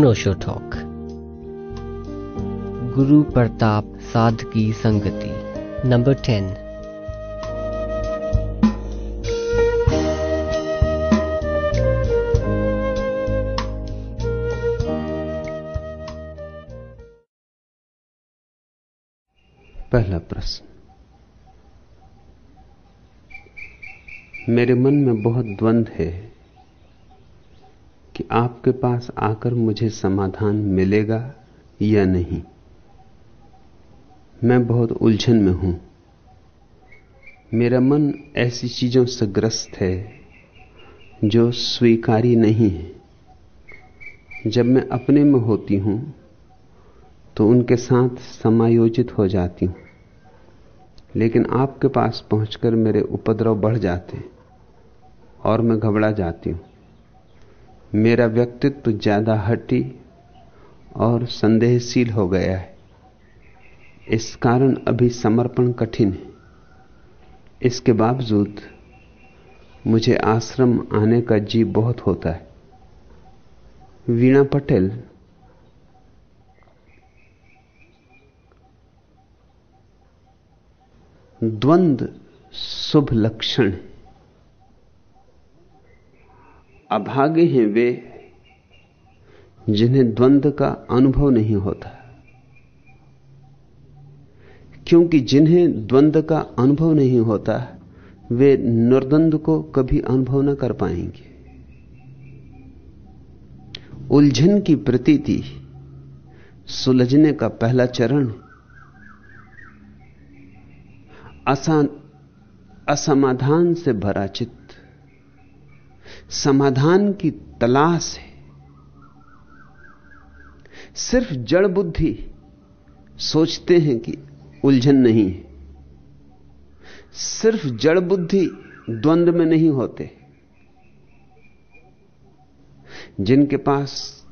अनोशो talk गुरु प्रताप साध की संगति नंबर टेन पहला प्रश्न। मेरे मन में बहुत द्वंद है कि आपके पास आकर मुझे समाधान मिलेगा या नहीं। मैं बहुत उलझन में हूँ। मेरा मन ऐसी चीज़ों से ग्रस्त है जो स्वीकारी नहीं है। जब मैं अपने में होती हूँ तो उनके साथ समायोजित हो जाती हूँ। लेकिन आपके पास पहुंचकर मेरे उपद्रव बढ़ जाते हैं और मैं घबरा जाती हूँ। मेरा व्यक्तित्व ज़्यादा हटी और संदेहशील हो गया है। इस कारण अभी समर्पण कठिन है। इसके बावजूद मुझे आश्रम आने का जी बहुत होता है। वीणा पटेल। द्वंद शुभ लक्षण अभागे हैं वे, जिन्हें द्वंद का अनुभव नहीं होता। क्योंकि जिन्हें द्वंद का अनुभव नहीं होता, वे निर्द्वंद को कभी अनुभव न कर पाएँगे। उलझन की प्रतीति, सुलझने का पहला चरण है असमाधान से भरा चित्त। समाधान की तलाश है। सिर्फ़ जड़ बुद्धि सोचते हैं कि उलझन नहीं है। सिर्फ़ जड़ बुद्धि द्वंद में नहीं होते। जिनके पास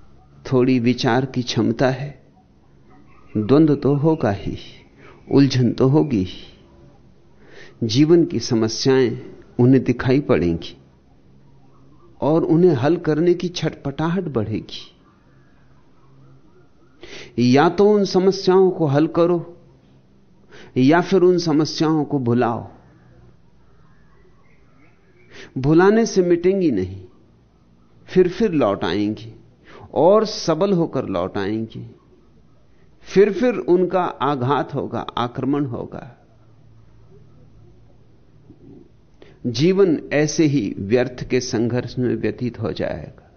थोड़ी विचार की क्षमता है, द्वंद तो होगा ही, उलझन तो होगी ही। जीवन की समस्याएँ उन्हें दिखाई पड़ेंगी। और उन्हें हल करने की छटपटाहट बढ़ेगी। या तो उन समस्याओं को हल करो, या फिर उन समस्याओं को भुलाओ। भुलाने से मिटेंगी नहीं, फिर फिर लौट आएँगी, और सबल होकर लौट आएँगी। फिर फिर उनका आघात होगा, आक्रमण होगा। जीवन ऐसे ही व्यर्थ के संघर्ष में व्यतीत हो जाएगा।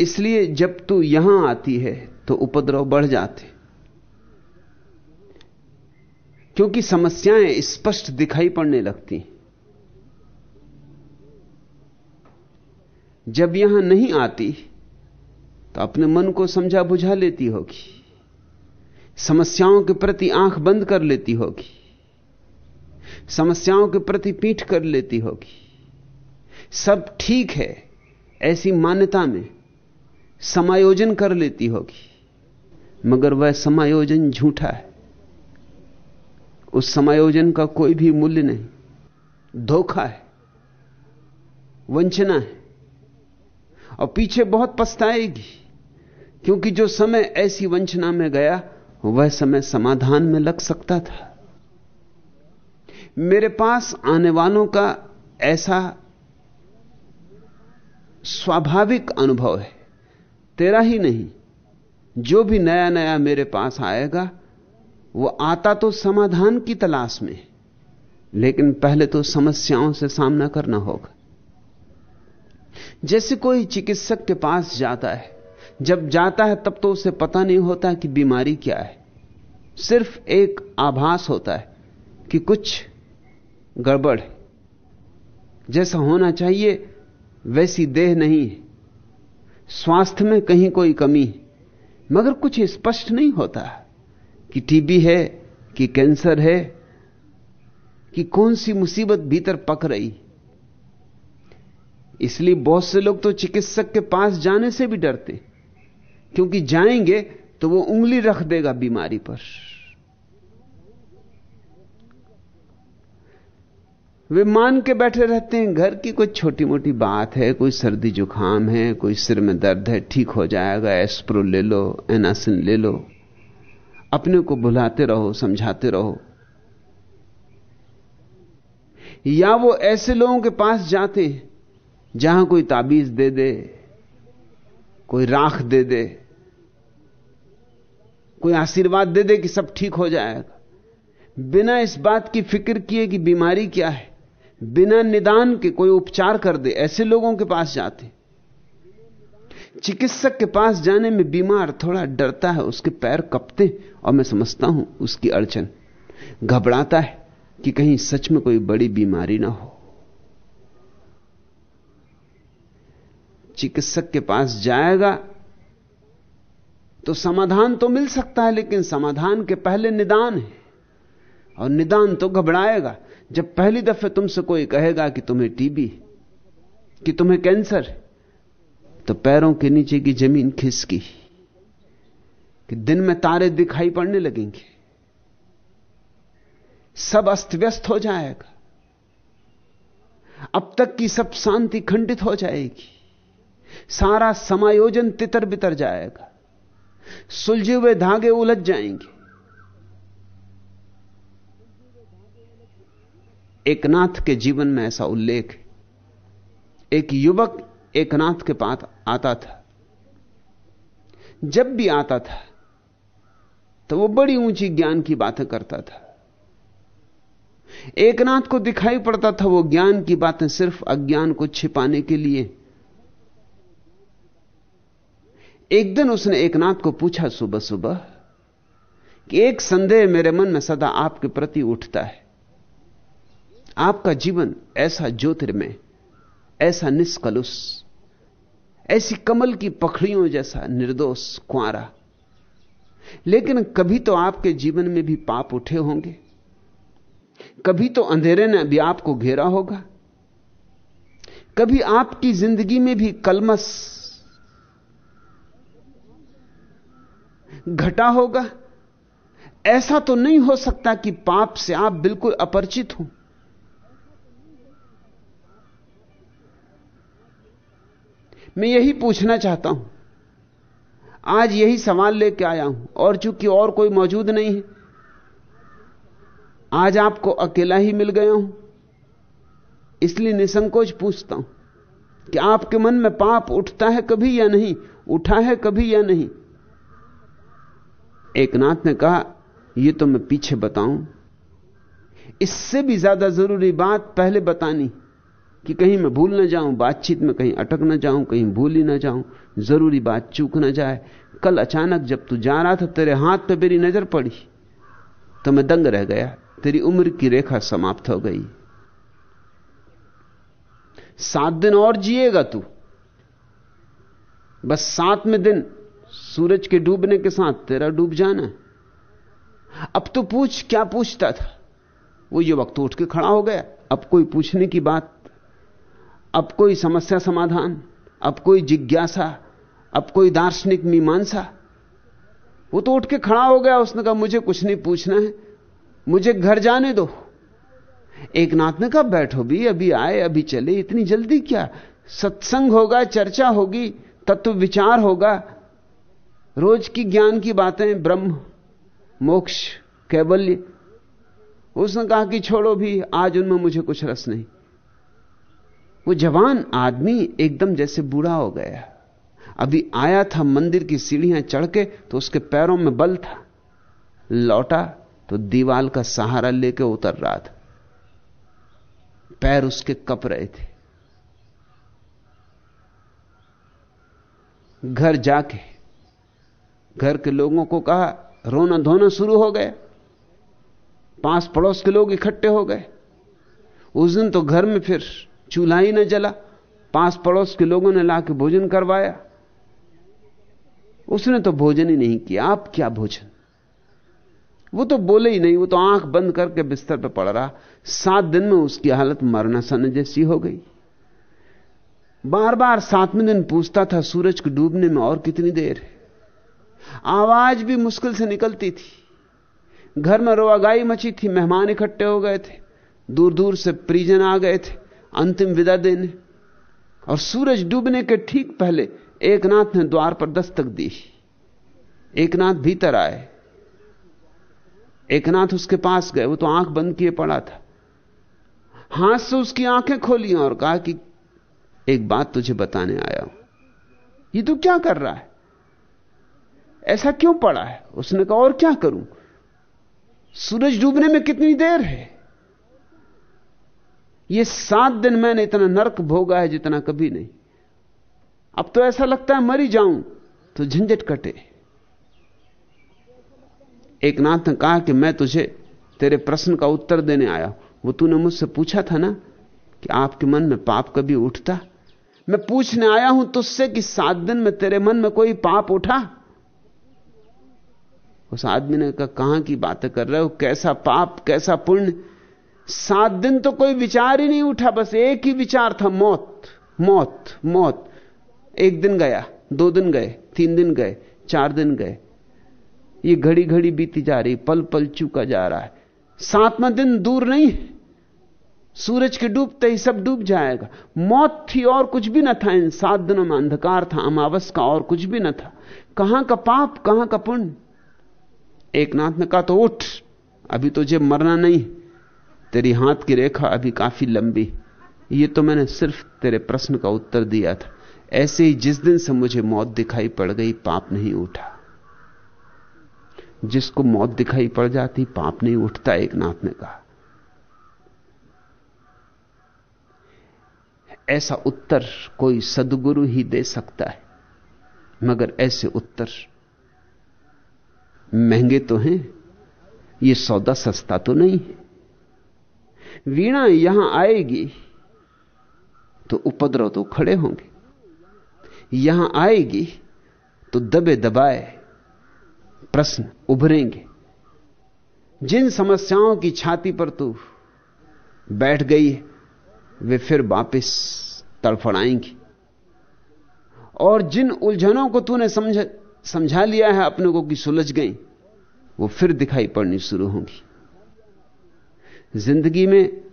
इसलिए जब तू यहाँ आती है तो उपद्रव बढ़ जाते। क्योंकि समस्याएँ स्पष्ट दिखाई पड़ने लगती। जब यहाँ नहीं आती तो अपने मन को समझा बुझा लेती होगी। समस्याओं के प्रति आँख बंद कर लेती होगी। समस्याओं के प्रति पीठ कर लेती होगी। सब ठीक है, ऐसी मान्यता में समायोजन कर लेती होगी। मगर वह समायोजन झूठा है। उस समायोजन का कोई भी मूल्य नहीं। धोखा है, वंचना है। और पीछे बहुत पछताएगी, क्योंकि जो समय ऐसी वंचना में गया, वह समय समाधान में लग सकता था। मेरे पास आने वालों का ऐसा स्वाभाविक अनुभव है। तेरा ही नहीं, जो भी नया नया मेरे पास आएगा, वो आता तो समाधान की तलाश में, लेकिन पहले तो समस्याओं से सामना करना होगा। जैसे कोई चिकित्सक के पास जाता है, जब जाता है तब तो उसे पता नहीं होता कि बीमारी क्या है। सिर्फ़ एक आभास होता है कि कुछ गड़बड़ है। जैसा होना चाहिए, वैसी देह नहीं है। स्वास्थ्य में कहीं कोई कमी है। मगर कुछ स्पष्ट नहीं होता कि टीबी है, कि कैंसर है, कि कौन सी मुसीबत भीतर पक रही इसलिए बहुत से लोग तो चिकित्सक के पास जाने से भी डरते क्योंकि जाएँगे तो वो उंगली रख देगा बीमारी पर। वे मान के बैठे रहते हैं। घर की कोई छोटी मोटी बात है, कोई सर्दी जुकाम है, कोई सिर में दर्द है, ठीक हो जाएगा, एस्प्रो ले लो, एनासिन ले लो। अपने को भुलाते रहो, समझाते रहो। या वो ऐसे लोगों के पास जाते हैं, जहाँ कोई ताबीज दे दे, कोई राख दे दे, कोई आशीर्वाद दे दे कि सब ठीक हो जाएगा। बिना इस बात की फ़िक्र किए कि बीमारी क्या है? बिना निदान के कोई उपचार कर दे, ऐसे लोगों के पास जाते। चिकित्सक के पास जाने में बीमार, थोड़ा डरता है, उसके पैर कपते, और मैं समझता हूँ उसकी अड़चन। घबराता है कि कहीं सच में कोई बड़ी बीमारी ना हो। चिकित्सक के पास जाएगा तो समाधान तो मिल सकता है, लेकिन समाधान के पहले निदान है, और निदान तो घबराएगा। जब पहली दफे तुमसे कोई कहेगा कि तुम्हें टीबी कि तुम्हें कैंसर तो पैरों के नीचे की ज़मीन खिसकी, कि दिन में तारे दिखाई पड़ने लगेंगे। सब अस्त व्यस्त हो जाएगा। अब तक की सब शांति खंडित हो जाएगी। सारा समायोजन तितर बितर जाएगा। सुलझे हुए धागे उलझ जाएँगे। एक नाथ के जीवन में ऐसा उल्लेख है। एक युवक एकनाथ के पास आता था। जब भी आता था तो वो बड़ी ऊँची ज्ञान की बातें करता था। एकनाथ को दिखाई पड़ता था, वो ज्ञान की बातें सिर्फ़ अज्ञान को छिपाने के लिए। एक दिन उसने एकनाथ को पूछा सुबह सुबह कि एक संदेह मेरे मन में सदा आपके प्रति उठता है। आपका जीवन ऐसा ज्योतिर्मय, ऐसा निष्कलुष, ऐसी कमल की पखड़ियों जैसा निर्दोष कुआरा लेकिन कभी तो आपके जीवन में भी पाप उठे होंगे। कभी तो अंधेरे ने भी आपको घेरा होगा। कभी आपकी ज़िंदगी में भी कलमस घटा होगा। ऐसा तो नहीं हो सकता कि पाप से आप बिल्कुल अपरिचित हो। मैं यही पूछना चाहता हूँ। आज यही सवाल लेके आया हूँ, और चूँकि और कोई मौजूद नहीं है, आज आपको अकेला ही मिल गया हूँ। इसलिए निसंकोच पूछता हूँ कि आपके मन में पाप उठता है कभी या नहीं, उठा है कभी या नहीं? एक नाथ ने कहा यह तो मैं पीछे बताऊँ। इससे भी ज़्यादा ज़रूरी बात पहले बतानी। कि कहीं मैं भूल ना जाऊँ, बातचीत में कहीं अटक ना जाऊँ, कहीं भूल ही ना जाऊँ, ज़रूरी बात चूक ना जाए। कल अचानक जब तू जा रहा था, तेरे हाथ पे मेरी नज़र पड़ी तो मैं दंग रह गया। तेरी उम्र की रेखा समाप्त हो गई। सात दिन और जिएगा तू। बस सातवें दिन सूरज के डूबने के साथ तेरा डूब जाना। अब तो पूछ, क्या पूछता था? वो ये वक्त उठ के खड़ा हो गया। अब कोई पूछने की बात अब कोई समस्या समाधान, अब कोई जिज्ञासा, अब कोई दार्शनिक मीमांसा। वो तो उठ के खड़ा हो गया, उसने कहा, मुझे कुछ नहीं पूछना है, मुझे घर जाने दो। एक नाथ ने कहा, बैठो भी, अभी आए, अभी चले, इतनी जल्दी क्या? सत्संग होगा, चर्चा होगी, तत्व विचार होगा। रोज की ज्ञान की बातें, ब्रह्म, मोक्ष, कैवल्य। उसने कहा कि छोड़ो भी, आज उनमें मुझे कुछ रस नहीं। वो जवान आदमी एकदम जैसे बूढ़ा हो गया। अभी आया था मंदिर की सीढ़ियाँ चढ़ के तो उसके पैरों में बल था। लौटा तो दीवाल का सहारा लेके उतर रहा था। पैर उसके कप रहे थे। घर जाके, घर के लोगों को कहा, रोना धोना शुरू हो गया। पाँच पड़ोस के लोग इकट्ठे हो गए। उस दिन तो घर में फिर चूल्हा ही न जला। पास पड़ोस के लोगों ने लाके भोजन करवाया। उसने तो भोजन ही नहीं किया। आप क्या भोजन? वो तो बोले ही नहीं, वो तो आँख बंद करके बिस्तर पर पड़ रहा। सात दिन में उसकी हालत मरना सन जैसी हो गई। बार बार सातवें दिन पूछता था, सूरज को डूबने में और कितनी देर है? आवाज़ भी मुश्किल से निकलती थी। घर में रोआगाई मची थी, मेहमान इकट्ठे हो गए थे। दूर दूर से परिजन आ गए थे। अंतिम विदा देने। और सूरज डूबने के ठीक पहले एक नाथ ने द्वार पर दस्तक दी। एक नाथ भीतर आए। एक नाथ उसके पास गए, वो तो आँख बंद किए पड़ा था। हाथ से उसकी आँखें खोली और कहा कि एक बात तुझे बताने आया हूँ। ये तू क्या कर रहा है? ऐसा क्यों पड़ा है? उसने कहा, और क्या करूँ? सूरज डूबने में कितनी देर है? ये सात दिन मैंने इतना नरक भोगा है जितना कभी नहीं। अब तो ऐसा लगता है मरी जाऊँ तो झंझट कटे। एक नाथ ने कहा कि मैं तुझे तेरे प्रश्न का उत्तर देने आया वो तूने मुझसे पूछा था ना कि आपके मन में पाप कभी उठता? मैं पूछने आया हूँ तुझसे कि सात दिन में तेरे मन में कोई पाप उठा? उस आदमी ने कहा, कहाँ की बातें कर रहे हो? कैसा पाप, कैसा पुण्य? सात दिन तो कोई विचार ही नहीं उठा, बस एक ही विचार था, मौत मौत मौत। एक दिन गया, दो दिन गए, तीन दिन गए, चार दिन गए। ये घड़ी घड़ी बीती जा रही पल पल चूका जा रहा है। सातवां दिन दूर नहीं सूरज के डूबते ही सब डूब जाएगा। मौत थी और कुछ भी न था, इन सात दिनों में अंधकार था, अमावस का और कुछ भी न था। कहाँ का पाप, कहाँ का पुण्य? एक नाथ ने कहा तो उठ, अभी तुझे मरना नहीं तेरी हाथ की रेखा अभी काफ़ी लंबी। ये तो मैंने सिर्फ़ तेरे प्रश्न का उत्तर दिया था। ऐसे ही जिस दिन से मुझे मौत दिखाई पड़ गई, पाप नहीं उठा। जिसको मौत दिखाई पड़ जाती, पाप नहीं उठता, एक नाथ ने कहा। ऐसा उत्तर कोई सदगुरु ही दे सकता है, मगर ऐसे उत्तर महँगे तो हैं। ये सौदा सस्ता तो नहीं है। वीणा यहाँ आएगी तो उपद्रव तो खड़े होंगे। यहाँ आएगी तो दबे दबाए प्रश्न उभरेंगे। जिन समस्याओं की छाती पर तू बैठ गई है, वे फिर वापस तड़फड़ाएँगी। और जिन उलझनों को तूने समझ, समझा लिया है, अपने को कि सुलझ गई, वो फिर दिखाई पड़नी शुरू होंगी। ज़िंदगी में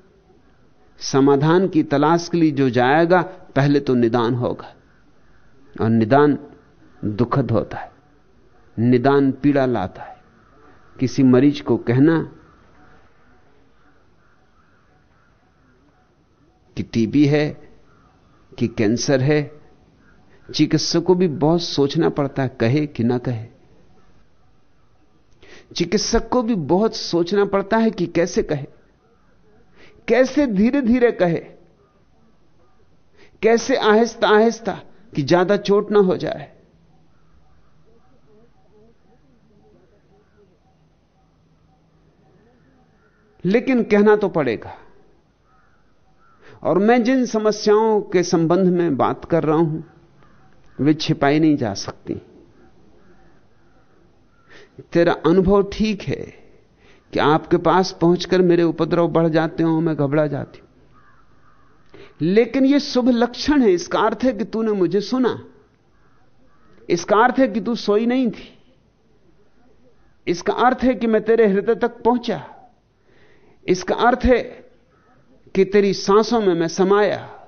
समाधान की तलाश के लिए जो जाएगा, पहले तो निदान होगा। और निदान दुखद होता है। निदान पीड़ा लाता है। किसी मरीज़ को कहना कि टीबी है, कि कैंसर है, चिकित्सक को भी बहुत सोचना पड़ता है, कहे कि ना कहे। चिकित्सक को भी बहुत सोचना पड़ता है कि कैसे कहे। कैसे धीरे धीरे कहे? कैसे आहिस्ता आहिस्ता कि ज़्यादा चोट ना हो जाए? लेकिन कहना तो पड़ेगा। और मैं जिन समस्याओं के संबंध में बात कर रहा हूँ, वे छिपाई नहीं जा सकती। तेरा अनुभव ठीक है। कि आपके पास पहुंचकर मेरे उपद्रव बढ़ जाते हो, मैं घबरा जाती हूँ। लेकिन यह शुभ लक्षण है, इसका अर्थ है कि तूने मुझे सुना। इसका अर्थ है कि तू सोई नहीं थी। इसका अर्थ है कि मैं तेरे हृदय तक पहुँचा। इसका अर्थ है कि तेरी सांसों में मैं समाया।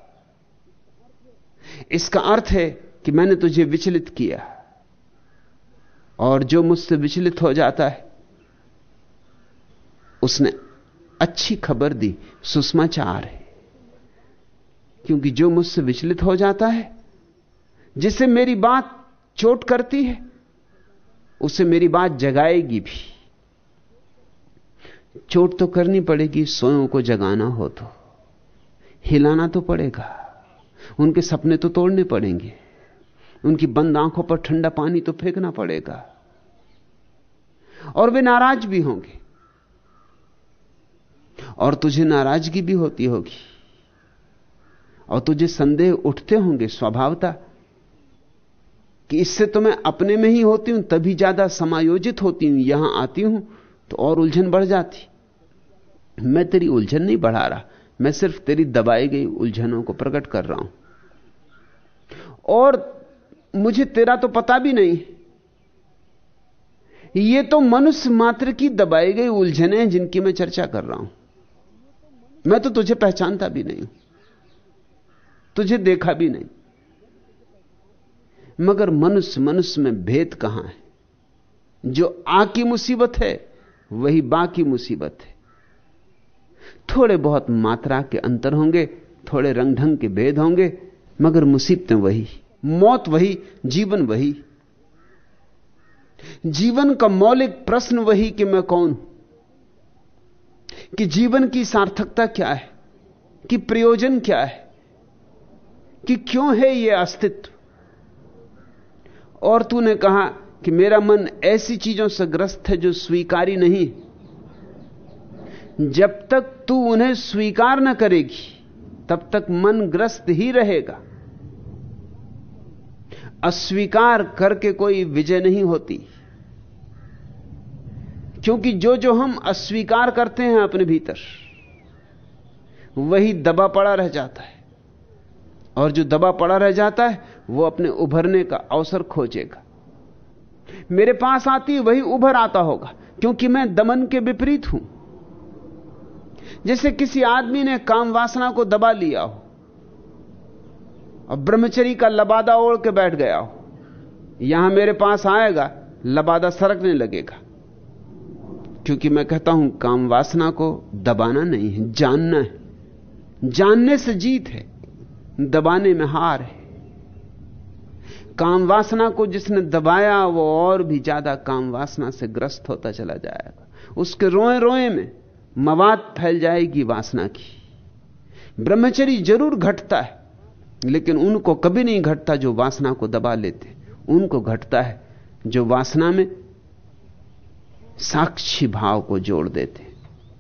इसका अर्थ है कि मैंने तुझे विचलित किया। और जो मुझसे विचलित हो जाता है उसने अच्छी खबर दी सुषमाचार है। क्योंकि जो मुझसे विचलित हो जाता है, जिसे मेरी बात चोट करती है, उसे मेरी बात जगाएगी भी। चोट तो करनी पड़ेगी, सोयों को जगाना हो तो। हिलाना तो पड़ेगा। उनके सपने तो तोड़ने पड़ेंगे। उनकी बंद आँखों पर ठंडा पानी तो फेंकना पड़ेगा। और वे नाराज़ भी होंगे। और तुझे नाराज़गी भी होती होगी। और तुझे संदेह उठते होंगे स्वभावता कि इससे तो मैं अपने में ही होती हूँ, तभी ज़्यादा समायोजित होती हूँ, यहाँ आती हूँ तो और उलझन बढ़ जाती। मैं तेरी उलझन नहीं बढ़ा रहा, मैं सिर्फ़ तेरी दबाई गई उलझनों को प्रकट कर रहा हूँ। और मुझे तेरा तो पता भी नहीं। ये तो मनुष्य मात्र की दबाई गई उलझने हैं जिनकी मैं चर्चा कर रहा हूँ। मैं तो तुझे पहचानता भी नहीं हूँ। तुझे देखा भी नहीं। मगर मनुष्य मनुष्य में भेद कहाँ है? जो आ की मुसीबत है, वही बा की मुसीबत है। थोड़े बहुत मात्रा के अंतर होंगे, थोड़े रंग ढंग के भेद होंगे, मगर मुसीबतें वही, मौत वही, जीवन वही। जीवन का मौलिक प्रश्न वही कि मैं कौन हूँ? कि जीवन की सार्थकता क्या है? कि प्रयोजन क्या है? कि क्यों है यह अस्तित्व? और तूने कहा कि मेरा मन ऐसी चीज़ों से ग्रस्त है जो स्वीकारी नहीं। जब तक तू उन्हें स्वीकार न करेगी, तब तक मन ग्रस्त ही रहेगा। अस्वीकार करके कोई विजय नहीं होती। क्योंकि जो जो हम अस्वीकार करते हैं अपने भीतर, वही दबा पड़ा रह जाता है। और जो दबा पड़ा रह जाता है, वो अपने उभरने का अवसर खोजेगा। मेरे पास आती वही उभर आता होगा, क्योंकि मैं दमन के विपरीत हूँ। जैसे किसी आदमी ने काम वासना को दबा लिया हो, और ब्रह्मचरी का लबादा ओढ़ के बैठ गया हो, यहाँ मेरे पास आएगा, लबादा सरकने लगेगा। क्योंकि मैं कहता हूँ, काम वासना को दबाना नहीं है, जानना है। जानने से जीत है, दबाने में हार है। काम वासना को जिसने दबाया, वो और भी ज़्यादा काम वासना से ग्रस्त होता चला जाएगा। उसके रोए रोए में मवाद फैल जाएगी वासना की। ब्रह्मचरी ज़रूर घटता है, लेकिन उनको कभी नहीं घटता जो वासना को दबा लेते। उनको घटता है जो वासना में साक्षी भाव को जोड़ देते,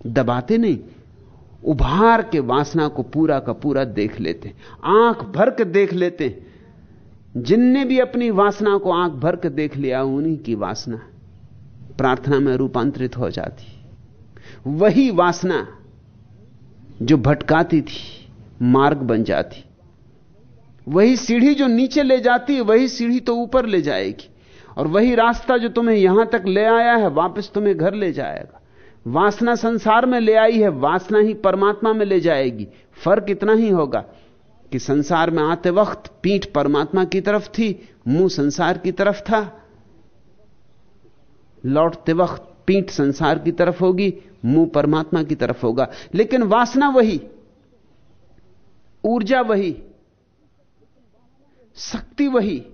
दबाते नहीं, उभार के वासना को पूरा का पूरा देख लेते, आँख भर के देख लेते। जिनने भी अपनी वासना को आँख भर के देख लिया, उन्हीं की वासना प्रार्थना में रूपांतरित हो जाती। वही वासना जो भटकाती थी, मार्ग बन जाती। वही सीढ़ी जो नीचे ले जाती, वही सीढ़ी तो ऊपर ले जाएगी। और वही रास्ता जो तुम्हें यहाँ तक ले आया है, वापस तुम्हें घर ले जाएगा। वासना संसार में ले आई है, वासना ही परमात्मा में ले जाएगी। फ़र्क इतना ही होगा कि संसार में आते वक्त पीठ परमात्मा की तरफ़ थी, मुँह संसार की तरफ़ था। लौटते वक्त पीठ संसार की तरफ़ होगी, मुँह परमात्मा की तरफ़ होगा। लेकिन वासना वही, ऊर्जा वही, शक्ति वही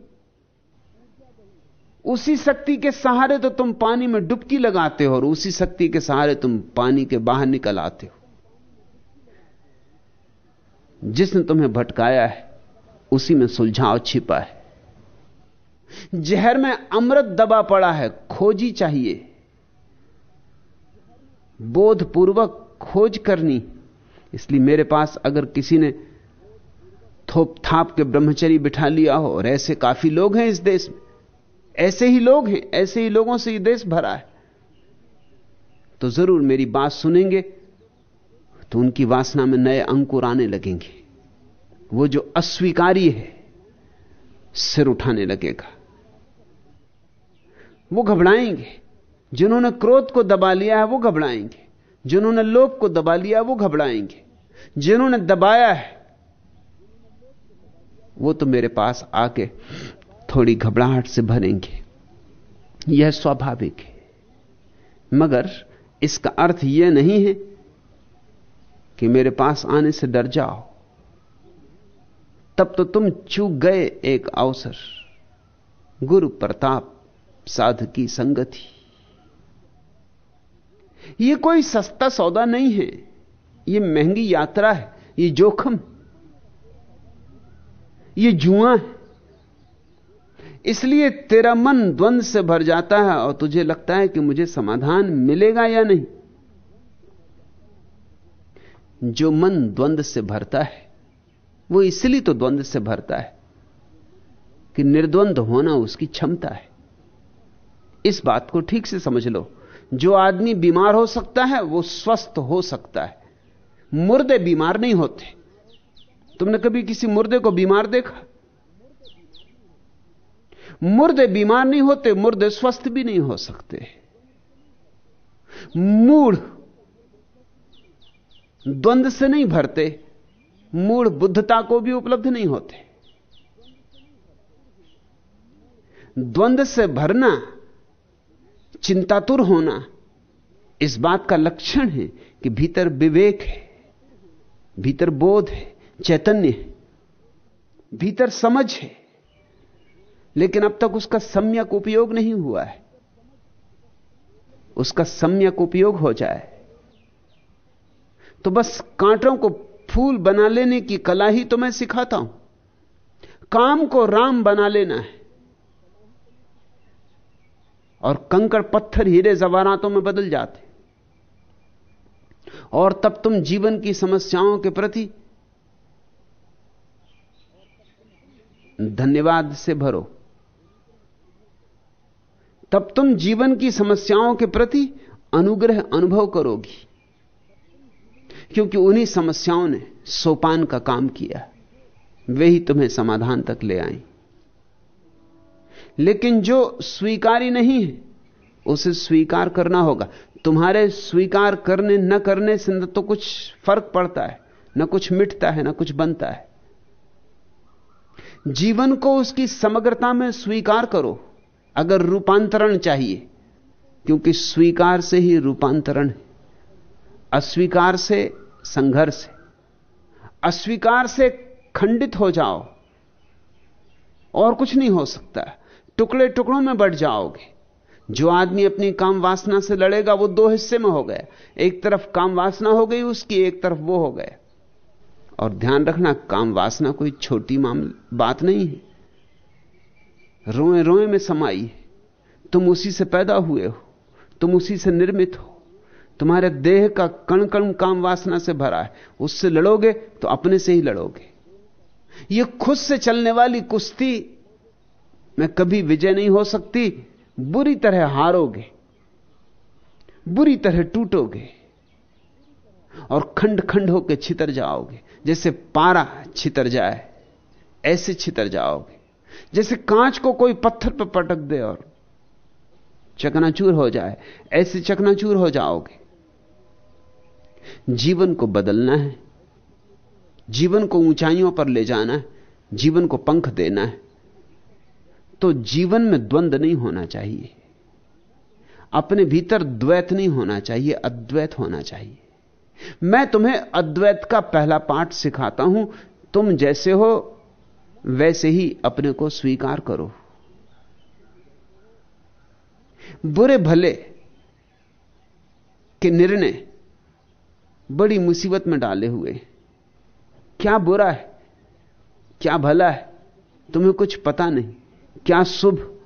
उसी शक्ति के सहारे तो तुम पानी में डुबकी लगाते हो और उसी शक्ति के सहारे तुम पानी के बाहर निकल आते हो। जिसने तुम्हें भटकाया है, उसी में सुलझाव छिपा है। जहर में अमृत दबा पड़ा है, खोजी चाहिए। बोधपूर्वक खोज करनी। इसलिए मेरे पास अगर किसी ने थोप थाप के ब्रह्मचरी बिठा लिया हो, और ऐसे काफ़ी लोग हैं इस देश में ऐसे ही लोग हैं, ऐसे ही लोगों से ये देश भरा है। तो ज़रूर मेरी बात सुनेंगे तो उनकी वासना में नए अंकुर आने लगेंगे। वो जो अस्वीकारी है, सिर उठाने लगेगा। वो घबराएँगे। जिन्होंने क्रोध को दबा लिया है, वो घबराएँगे। जिन्होंने लोभ को दबा लिया वो घबराएँगे। जिन्होंने दबाया है, वो तो मेरे पास आके थोड़ी घबराहट से भरेंगे। यह स्वाभाविक है। मगर इसका अर्थ यह नहीं है कि मेरे पास आने से डर जाओ। तब तो तुम चूक गए एक अवसर। गुरु प्रताप साध की संगति। यह कोई सस्ता सौदा नहीं है। यह महँगी यात्रा है। यह जोखम। यह जुआ है। इसलिए तेरा मन द्वंद से भर जाता है और तुझे लगता है कि मुझे समाधान मिलेगा या नहीं? जो मन द्वंद से भरता है, वो इसलिए तो द्वंद से भरता है कि निर्द्वंद होना उसकी क्षमता है। इस बात को ठीक से समझ लो। जो आदमी बीमार हो सकता है, वो स्वस्थ हो सकता है। मुर्दे बीमार नहीं होते। तुमने कभी किसी मुर्दे को बीमार देखा? मुर्दे बीमार नहीं होते, मुर्दे स्वस्थ भी नहीं हो सकते। मूढ़ द्वंद से नहीं भरते, मूढ़ बुद्धता को भी उपलब्ध नहीं होते। द्वंद से भरना, चिंतातुर होना, इस बात का लक्षण है कि भीतर विवेक है, भीतर बोध है, चैतन्य है, भीतर समझ है। लेकिन अब तक उसका सम्यक उपयोग नहीं हुआ है। उसका सम्यक उपयोग हो जाए। तो बस कांटों को फूल बना लेने की कला ही तो मैं सिखाता हूँ। काम को राम बना लेना है। और कंकड़, पत्थर, हीरे जवारातों में बदल जाते। और तब तुम जीवन की समस्याओं के प्रति धन्यवाद से भरो। तब तुम जीवन की समस्याओं के प्रति अनुग्रह अनुभव करोगी। क्योंकि उन्हीं समस्याओं ने सोपान का काम किया। वे ही तुम्हें समाधान तक ले आई। लेकिन जो स्वीकारी नहीं है, उसे स्वीकार करना होगा। तुम्हारे स्वीकार करने, न करने से न तो कुछ फ़र्क पड़ता है, न कुछ मिटता है, न कुछ बनता है। जीवन को उसकी समग्रता में स्वीकार करो। अगर रूपांतरण चाहिए, क्योंकि स्वीकार से ही रूपांतरण है। अस्वीकार से, संघर्ष है। अस्वीकार से खंडित हो जाओ, और कुछ नहीं हो सकता। टुकड़े टुकड़ों में बढ़ जाओगे। जो आदमी अपनी काम वासना से लड़ेगा, वो दो हिस्से में हो गया। एक तरफ़ काम वासना हो गई उसकी, एक तरफ़ वो हो गया। और ध्यान रखना, काम वासना कोई छोटी मामले बात नहीं है। रोए रोए में समाई तुम उसी से पैदा हुए हो। तुम उसी से निर्मित हो। तुम्हारे देह का कण कण काम वासना से भरा है। उससे लड़ोगे तो अपने से ही लड़ोगे। यह खुद से चलने वाली कुश्ती में कभी विजय नहीं हो सकती। बुरी तरह हारोगे। बुरी तरह टूटोगे। और खंड खंड होकर छितर जाओगे। जैसे पारा छितर जाए, ऐसे छितर जाओगे। जैसे कांच को कोई पत्थर पर पटक दे और चकनाचूर हो जाए, ऐसे चकनाचूर हो जाओगे। जीवन को बदलना है, जीवन को ऊंचाइयों पर ले जाना है, जीवन को पंख देना है। तो जीवन में द्वंद नहीं होना चाहिए। अपने भीतर द्वैत नहीं होना चाहिए, अद्वैत होना चाहिए। मैं तुम्हें अद्वैत का पहला पाठ सिखाता हूँ, तुम जैसे हो वैसे ही अपने को स्वीकार करो। बुरे भले के निर्णय बड़ी मुसीबत में डाले हुए क्या बुरा है? क्या भला है? तुम्हें कुछ पता नहीं। क्या शुभ,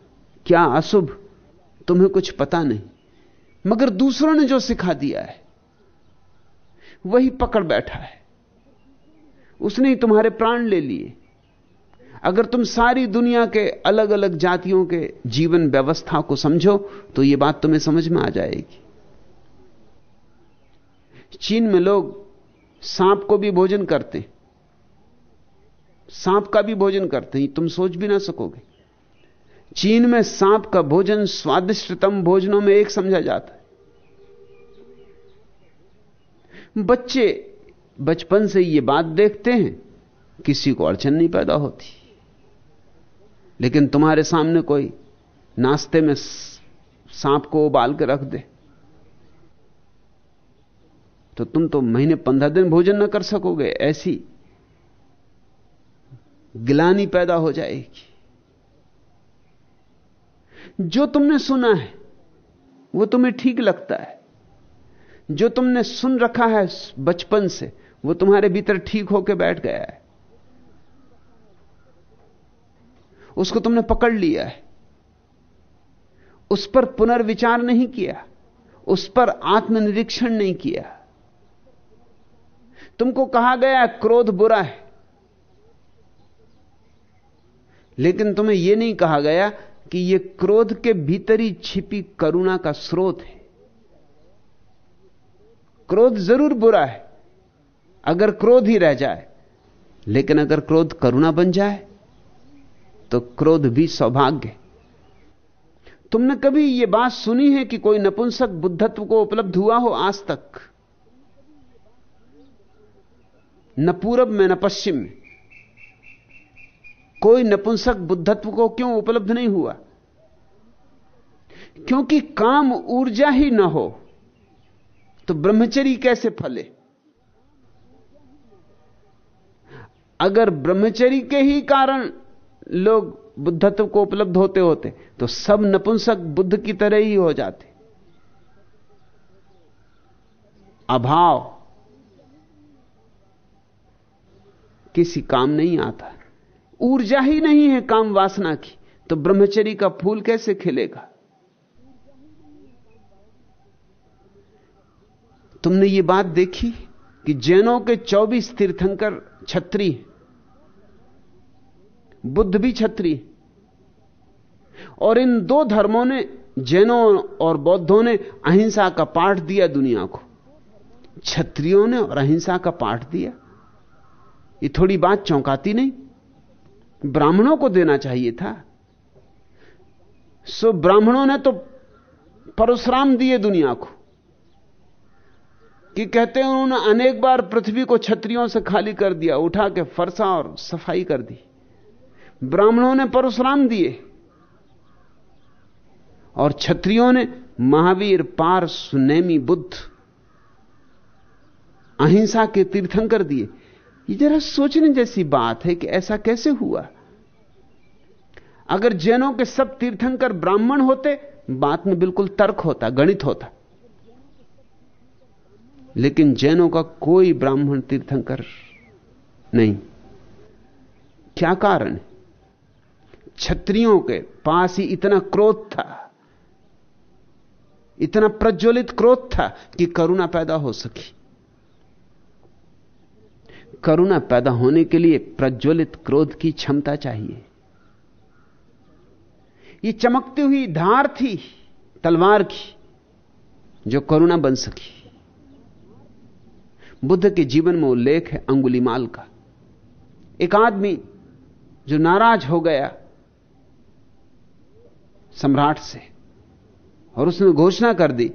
क्या अशुभ, तुम्हें कुछ पता नहीं। मगर दूसरों ने जो सिखा दिया है, वही पकड़ बैठा है। उसने ही तुम्हारे प्राण ले लिए। अगर तुम सारी दुनिया के अलग अलग जातियों के जीवन व्यवस्था को समझो तो यह बात तुम्हें समझ में आ जाएगी। चीन में लोग सांप को भी भोजन करते सांप का भी भोजन करते हैं, तुम सोच भी ना सकोगे। चीन में सांप का भोजन स्वादिष्टतम भोजनों में एक समझा जाता है। बच्चे बचपन से ये बात देखते हैं, किसी को अड़चन नहीं पैदा होती। लेकिन तुम्हारे सामने कोई नाश्ते में सांप को उबाल के रख दे। तो तुम तो महीने पंद्रह दिन भोजन न कर सकोगे, ऐसी गिलानी पैदा हो जाएगी। जो तुमने सुना है, वो तुम्हें ठीक लगता है। जो तुमने सुन रखा है बचपन से, वो तुम्हारे भीतर ठीक होकर बैठ गया है। उसको तुमने पकड़ लिया है। उस पर पुनर्विचार नहीं किया। उस पर आत्मनिरीक्षण नहीं किया। तुमको कहा गया क्रोध बुरा है। लेकिन तुम्हें यह नहीं कहा गया कि यह क्रोध के भीतर ही छिपी करुणा का स्रोत है। क्रोध ज़रूर बुरा है, अगर क्रोध ही रह जाए, लेकिन अगर क्रोध करुणा बन जाए तो क्रोध भी सौभाग्य तुमने कभी यह बात सुनी है कि कोई नपुंसक बुद्धत्व को उपलब्ध हुआ हो आज तक? न पूरब में, न पश्चिम में। कोई नपुंसक बुद्धत्व को क्यों उपलब्ध नहीं हुआ? क्योंकि काम ऊर्जा ही न हो तो ब्रह्मचरी कैसे फले? अगर ब्रह्मचरी के ही कारण लोग बुद्धत्व को उपलब्ध होते होते तो सब नपुंसक बुद्ध की तरह ही हो जाते। अभाव किसी काम नहीं आता। ऊर्जा ही नहीं है काम वासना की तो ब्रह्मचरी का फूल कैसे खिलेगा? तुमने ये बात देखी कि जैनों के 24 तीर्थंकर छत्री बुद्ध भी छत्री और इन दो धर्मों ने, जैनों और बौद्धों ने अहिंसा का पाठ दिया दुनिया को। छत्रियों ने और अहिंसा का पाठ दिया। ये थोड़ी बात चौंकाती नहीं। ब्राह्मणों को देना चाहिए था। सो ब्राह्मणों ने तो परशुराम दिए दुनिया को। कि कहते हैं, उन्होंने अनेक बार पृथ्वी को छत्रियों से खाली कर दिया, उठा के फरसा और सफ़ाई कर दी। ब्राह्मणों ने परशुराम दिए और छत्रियों ने महावीर पार सुनेमी बुद्ध अहिंसा के तीर्थंकर दिए। ये जरा सोचने जैसी बात है कि ऐसा कैसे हुआ? अगर जैनों के सब तीर्थंकर ब्राह्मण होते, बात में बिल्कुल तर्क होता, गणित होता। लेकिन जैनों का कोई ब्राह्मण तीर्थंकर नहीं। क्या कारण है? छत्रियों के पास ही इतना क्रोध था, इतना प्रज्वलित क्रोध था कि करुणा पैदा हो सकी। करुणा पैदा होने के लिए प्रज्वलित क्रोध की क्षमता चाहिए। यह चमकती हुई धार थी, तलवार की, जो करुणा बन सकी। बुद्ध के जीवन में उल्लेख है अंगुलीमाल का। एक आदमी जो नाराज़ हो गया सम्राट से। और उसने घोषणा कर दी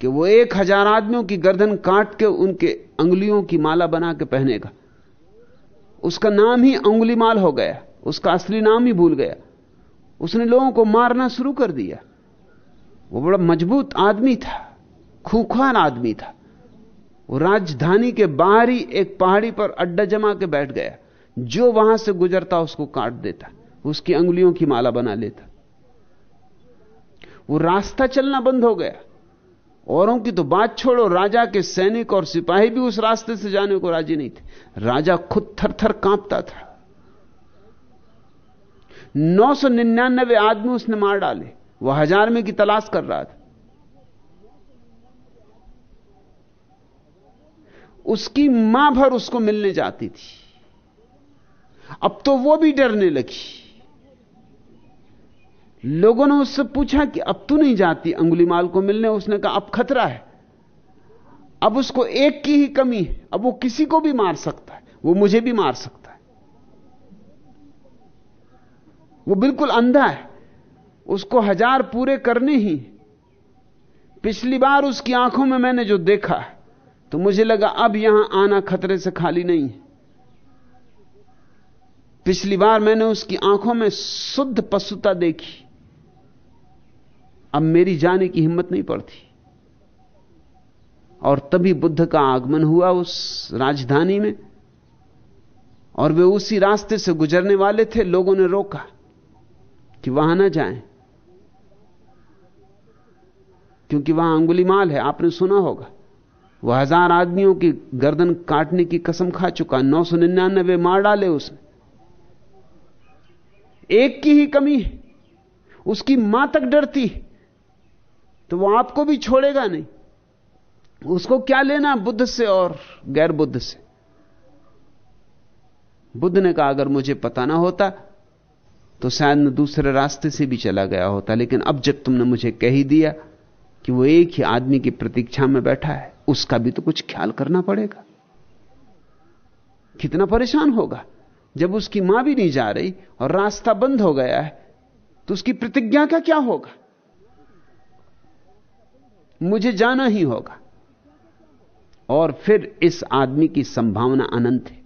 कि वो एक हज़ार आदमियों की गर्दन काट के उनके अंगुलियों की माला बना के पहनेगा। उसका नाम ही अंगुलीमाल हो गया। उसका असली नाम ही भूल गया। उसने लोगों को मारना शुरू कर दिया। वो बड़ा मज़बूत आदमी था, खूंखार आदमी था। वो राजधानी के बाहर एक पहाड़ी पर अड्डा जमा के बैठ गया। जो वहाँ से गुजरता उसको काट देता। उसकी अंगुलियों की माला बना लेता। वो रास्ता चलना बंद हो गया। औरों की तो बात छोड़ो, राजा के सैनिक और सिपाही भी उस रास्ते से जाने को राज़ी नहीं थे। राजा खुद थर थर कांपता था। नौ सौ निन्यानबे आदमी उसने मार डाले। वह हज़ार में की तलाश कर रहा था। उसकी माँ भर उसको मिलने जाती थी। अब तो वो भी डरने लगी। लोगों ने उससे पूछा कि अब तू नहीं जाती अंगुलीमाल को मिलने? उसने कहा, अब खतरा है। अब उसको एक की ही कमी है। अब वो किसी को भी मार सकता है। वो मुझे भी मार सकता है। वो बिल्कुल अंधा है। उसको हज़ार पूरे करने ही पिछली बार उसकी आँखों में मैंने जो देखा तो मुझे लगा, अब यहाँ आना खतरे से खाली नहीं है। पिछली बार मैंने उसकी आँखों में शुद्ध पशुता देखी। अब मेरी जाने की हिम्मत नहीं पड़ती। और तभी बुद्ध का आगमन हुआ उस राजधानी में, और वे उसी रास्ते से गुजरने वाले थे, लोगों ने रोका कि वहाँ ना जाएँ, क्योंकि वहाँ अंगुलीमाल है। आपने सुना होगा वह हज़ार आदमियों की गर्दन काटने की कसम खा चुका, नौ सौ निन्यानबे मार डाले उसने। एक की ही कमी है, उसकी माँ तक डरती है। तो वो आपको भी छोड़ेगा नहीं। उसको क्या लेना बुद्ध से और गैर बुद्ध से? बुद्ध ने कहा, अगर मुझे पता ना होता तो शायद मैं दूसरे रास्ते से भी चला गया होता। लेकिन अब जब तुमने मुझे कह ही दिया कि वो एक ही आदमी की प्रतीक्षा में बैठा है, उसका भी तो कुछ ख्याल करना पड़ेगा। कितना परेशान होगा। जब उसकी माँ भी नहीं जा रही और रास्ता बंद हो गया है तो उसकी प्रतिज्ञा का क्या होगा? मुझे जाना ही होगा। और फिर इस आदमी की संभावना अनंत है।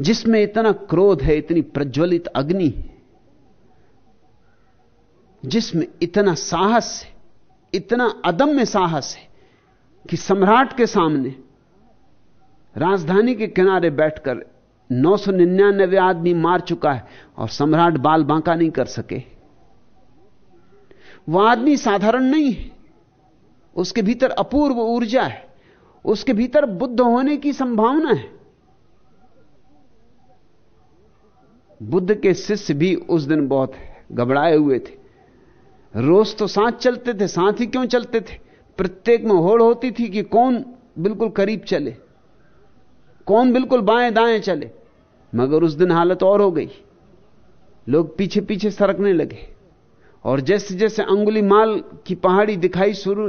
जिसमें इतना क्रोध है, इतनी प्रज्वलित अग्नि है, जिसमें इतना साहस है, इतना अदम्य साहस है कि सम्राट के सामने राजधानी के किनारे बैठकर नौ सौ निन्यानबे आदमी मार चुका है और सम्राट बाल बांका नहीं कर सके। वह आदमी साधारण नहीं है। उसके भीतर अपूर्व ऊर्जा है। उसके भीतर बुद्ध होने की संभावना है। बुद्ध के शिष्य भी उस दिन बहुत घबराए हुए थे। रोज तो साथ चलते थे, साथ ही क्यों चलते थे? प्रत्येक में होड़ होती थी कि कौन बिल्कुल करीब चले, कौन बिल्कुल बाएँ दाएँ चले। मगर उस दिन हालत और हो गई। लोग पीछे पीछे सरकने लगे। और जैसे जैसे अंगुली माल की पहाड़ी दिखाई शुरू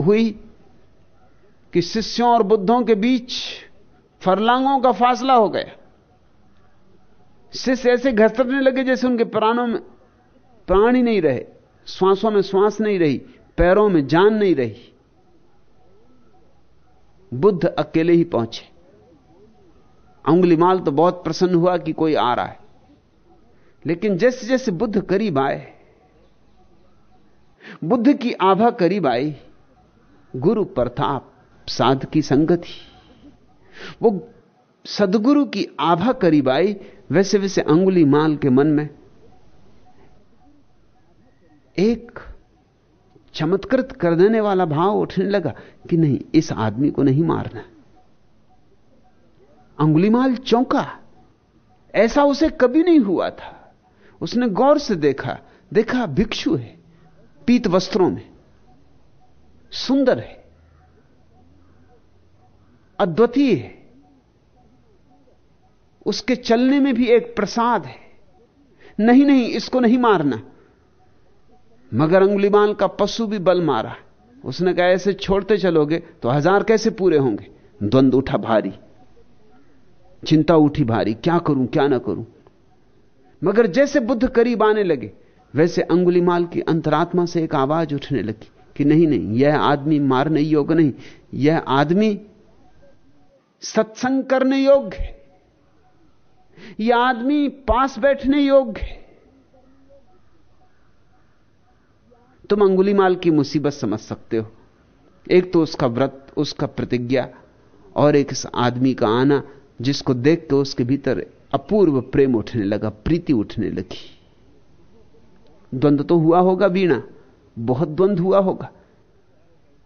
हुई कि शिष्यों और बुद्धों के बीच फरलांगों का फासला हो गया। शिष्य ऐसे घसरने लगे जैसे उनके प्राणों में प्राण ही नहीं रहे, श्वासों में श्वास नहीं रही, पैरों में जान नहीं रही। बुद्ध अकेले ही पहुँचे। अंगुलीमाल तो बहुत प्रसन्न हुआ कि कोई आ रहा है। लेकिन जैसे जैसे बुद्ध करीब आए, बुद्ध की आभा करीब आई गुरु प्रताप साध की संगति वो सदगुरु की आभा करीब आई, वैसे वैसे अंगुली माल के मन में। एक चमत्कृत कर देने वाला भाव उठने लगा कि नहीं, इस आदमी को नहीं मारना अंगुलीमाल चौंका। ऐसा उसे कभी नहीं हुआ था। उसने गौर से देखा देखा, भिक्षु है, पीत वस्त्रों में। सुंदर है, अद्वितीय है, उसके चलने में भी एक प्रसाद है। नहीं नहीं, इसको नहीं मारना। मगर अंगुलीमाल का पशु भी बल मारा। उसने कहा, ऐसे छोड़ते चलोगे तो हज़ार कैसे पूरे होंगे? द्वंद उठा भारी, चिंता उठी भारी, क्या करूँ, क्या ना करूँ? मगर जैसे बुद्ध करीब आने लगे, वैसे अंगुलीमाल की अंतरात्मा से एक आवाज़ उठने लगी। कि नहीं नहीं, यह आदमी मारने योग्य नहीं, यह आदमी सत्संग करने योग्य है, यह आदमी पास बैठने योग्य है। तुम अंगुली माल की मुसीबत समझ सकते हो। एक तो उसका व्रत, उसका प्रतिज्ञा, और एक इस आदमी का आना, जिसको देख के उसके भीतर अपूर्व प्रेम उठने लगा, प्रीति उठने लगी। द्वंद्व तो हुआ होगा बीणा बहुत द्वंद हुआ होगा,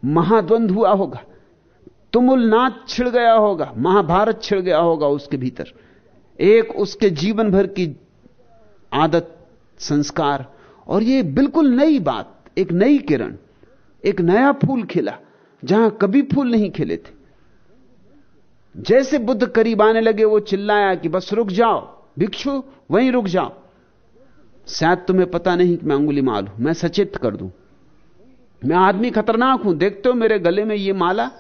महाद्वंद हुआ होगा तुमुल नाच छिड़ गया होगा, महाभारत छिड़ गया होगा उसके भीतर। एक उसके जीवन भर की आदत, संस्कार, और ये बिल्कुल नई बात, एक नई किरण, एक नया फूल खिला, जहाँ कभी फूल नहीं खिले थे। जैसे बुद्ध करीब आने लगे, वो चिल्लाया कि बस रुक जाओ, भिक्षु, वहीं रुक जाओ। शायद तुम्हें पता नहीं कि मैं अंगुली माल हूँ मैं सचेत कर दूँ। मैं आदमी खतरनाक हूँ, देखते हो मेरे गले में ये माला?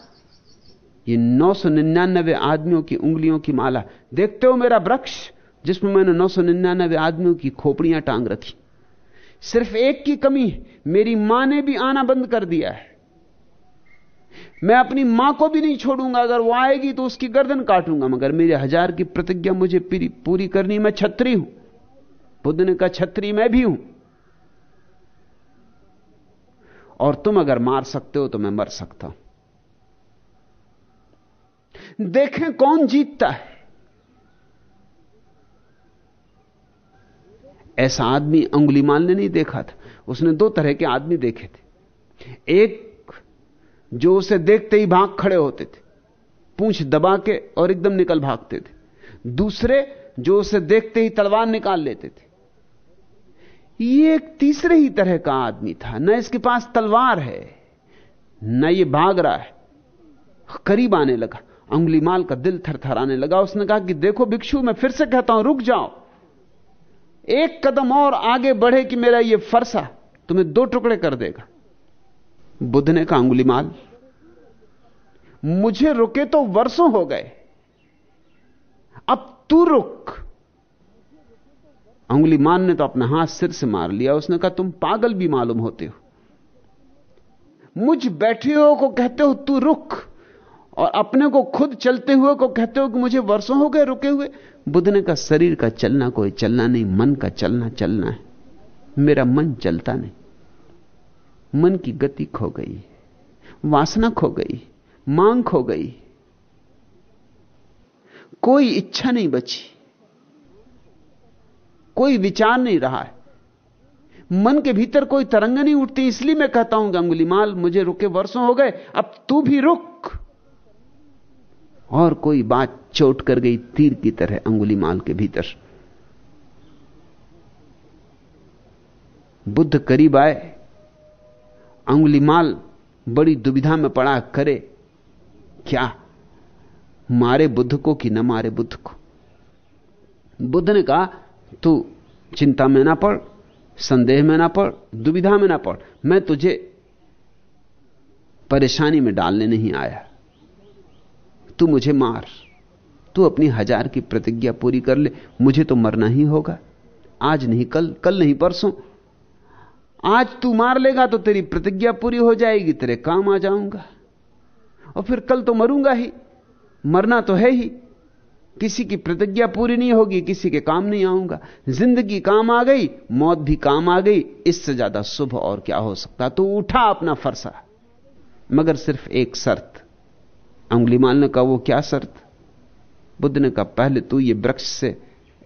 ये नौ सौ निन्यानबे आदमियों की उंगलियों की माला। देखते हो मेरा वृक्ष, जिसमें मैंने नौ सौ निन्यानबे आदमियों की खोपड़ियाँ टांग रखी। सिर्फ़ एक की कमी है, मेरी माँ ने भी आना बंद कर दिया है। मैं अपनी माँ को भी नहीं छोड़ूँगा, अगर वो आएगी तो उसकी गर्दन काटूँगा, मगर मेरे हज़ार की प्रतिज्ञा मुझे पूरी करनी, मैं छत्री हूँ। बुद्ध ने कहा छत्री मैं भी हूँ। और तुम अगर मार सकते हो तो मैं मर सकता हूँ। देखें कौन जीतता है। ऐसा आदमी अंगुलीमाल ने नहीं देखा था। उसने दो तरह के आदमी देखे थे। एक जो उसे देखते ही भाग खड़े होते थे, पूंछ दबा के और एकदम निकल भागते थे। दूसरे जो उसे देखते ही तलवार निकाल लेते थे। ये एक तीसरे ही तरह का आदमी था। न इसके पास तलवार है, न ये भाग रहा है। करीब आने लगा अंगुलीमाल का दिल थरथराने लगा। उसने कहा कि देखो भिक्षु, मैं फिर से कहता हूँ, रुक जाओ। एक कदम और आगे बढ़े कि मेरा यह फरसा तुम्हें दो टुकड़े कर देगा। बुद्ध ने कहा अंगुलीमाल मुझे रुके तो वर्षों हो गए। अब तू रुक। अंगुलीमान ने तो अपना हाथ सिर से मार लिया। उसने कहा, तुम पागल भी मालूम होते हो। मुझ बैठे हो को कहते हो तू रुक। और अपने को खुद चलते हुए को कहते हो कि मुझे वर्षों हो गए रुके हुए। बुद्ध ने कहा, शरीर का चलना कोई चलना नहीं, मन का चलना चलना है। मेरा मन चलता नहीं। मन की गति खो गई, वासना खो गई, मांग खो गई। कोई इच्छा नहीं बची। कोई विचार नहीं रहा है। मन के भीतर कोई तरंग नहीं उठती, इसलिए मैं कहता हूँ कि अंगुलीमाल मुझे रुके वर्षों हो गए, अब तू भी रुक। और कोई बात चोट कर गई तीर की तरह अंगुलीमाल के भीतर। बुद्ध करीब आए अंगुलीमाल बड़ी दुविधा में पड़ा, करे, क्या? मारे बुद्ध को कि न मारे बुद्ध को? बुद्ध ने कहा तू चिंता में ना पड़, संदेह में ना पड़, दुविधा में ना पड़। मैं तुझे परेशानी में डालने नहीं आया। तू मुझे मार। तू अपनी हज़ार की प्रतिज्ञा पूरी कर ले। मुझे तो मरना ही होगा। आज नहीं, कल कल नहीं, परसों। आज तू मार लेगा तो तेरी प्रतिज्ञा पूरी हो जाएगी। तेरे काम आ जाऊँगा। और फिर कल तो मरूँगा ही। मरना तो है ही। किसी की प्रतिज्ञा पूरी नहीं होगी, किसी के काम नहीं आऊँगा। ज़िंदगी काम आ गई, मौत भी काम आ गई, इससे ज़्यादा शुभ और क्या हो सकता? तो उठा अपना फरसा, मगर सिर्फ़ एक शर्त। अंगुलीमाल ने कहा वो क्या शर्त? बुद्ध ने कहा, पहले तू ये वृक्ष से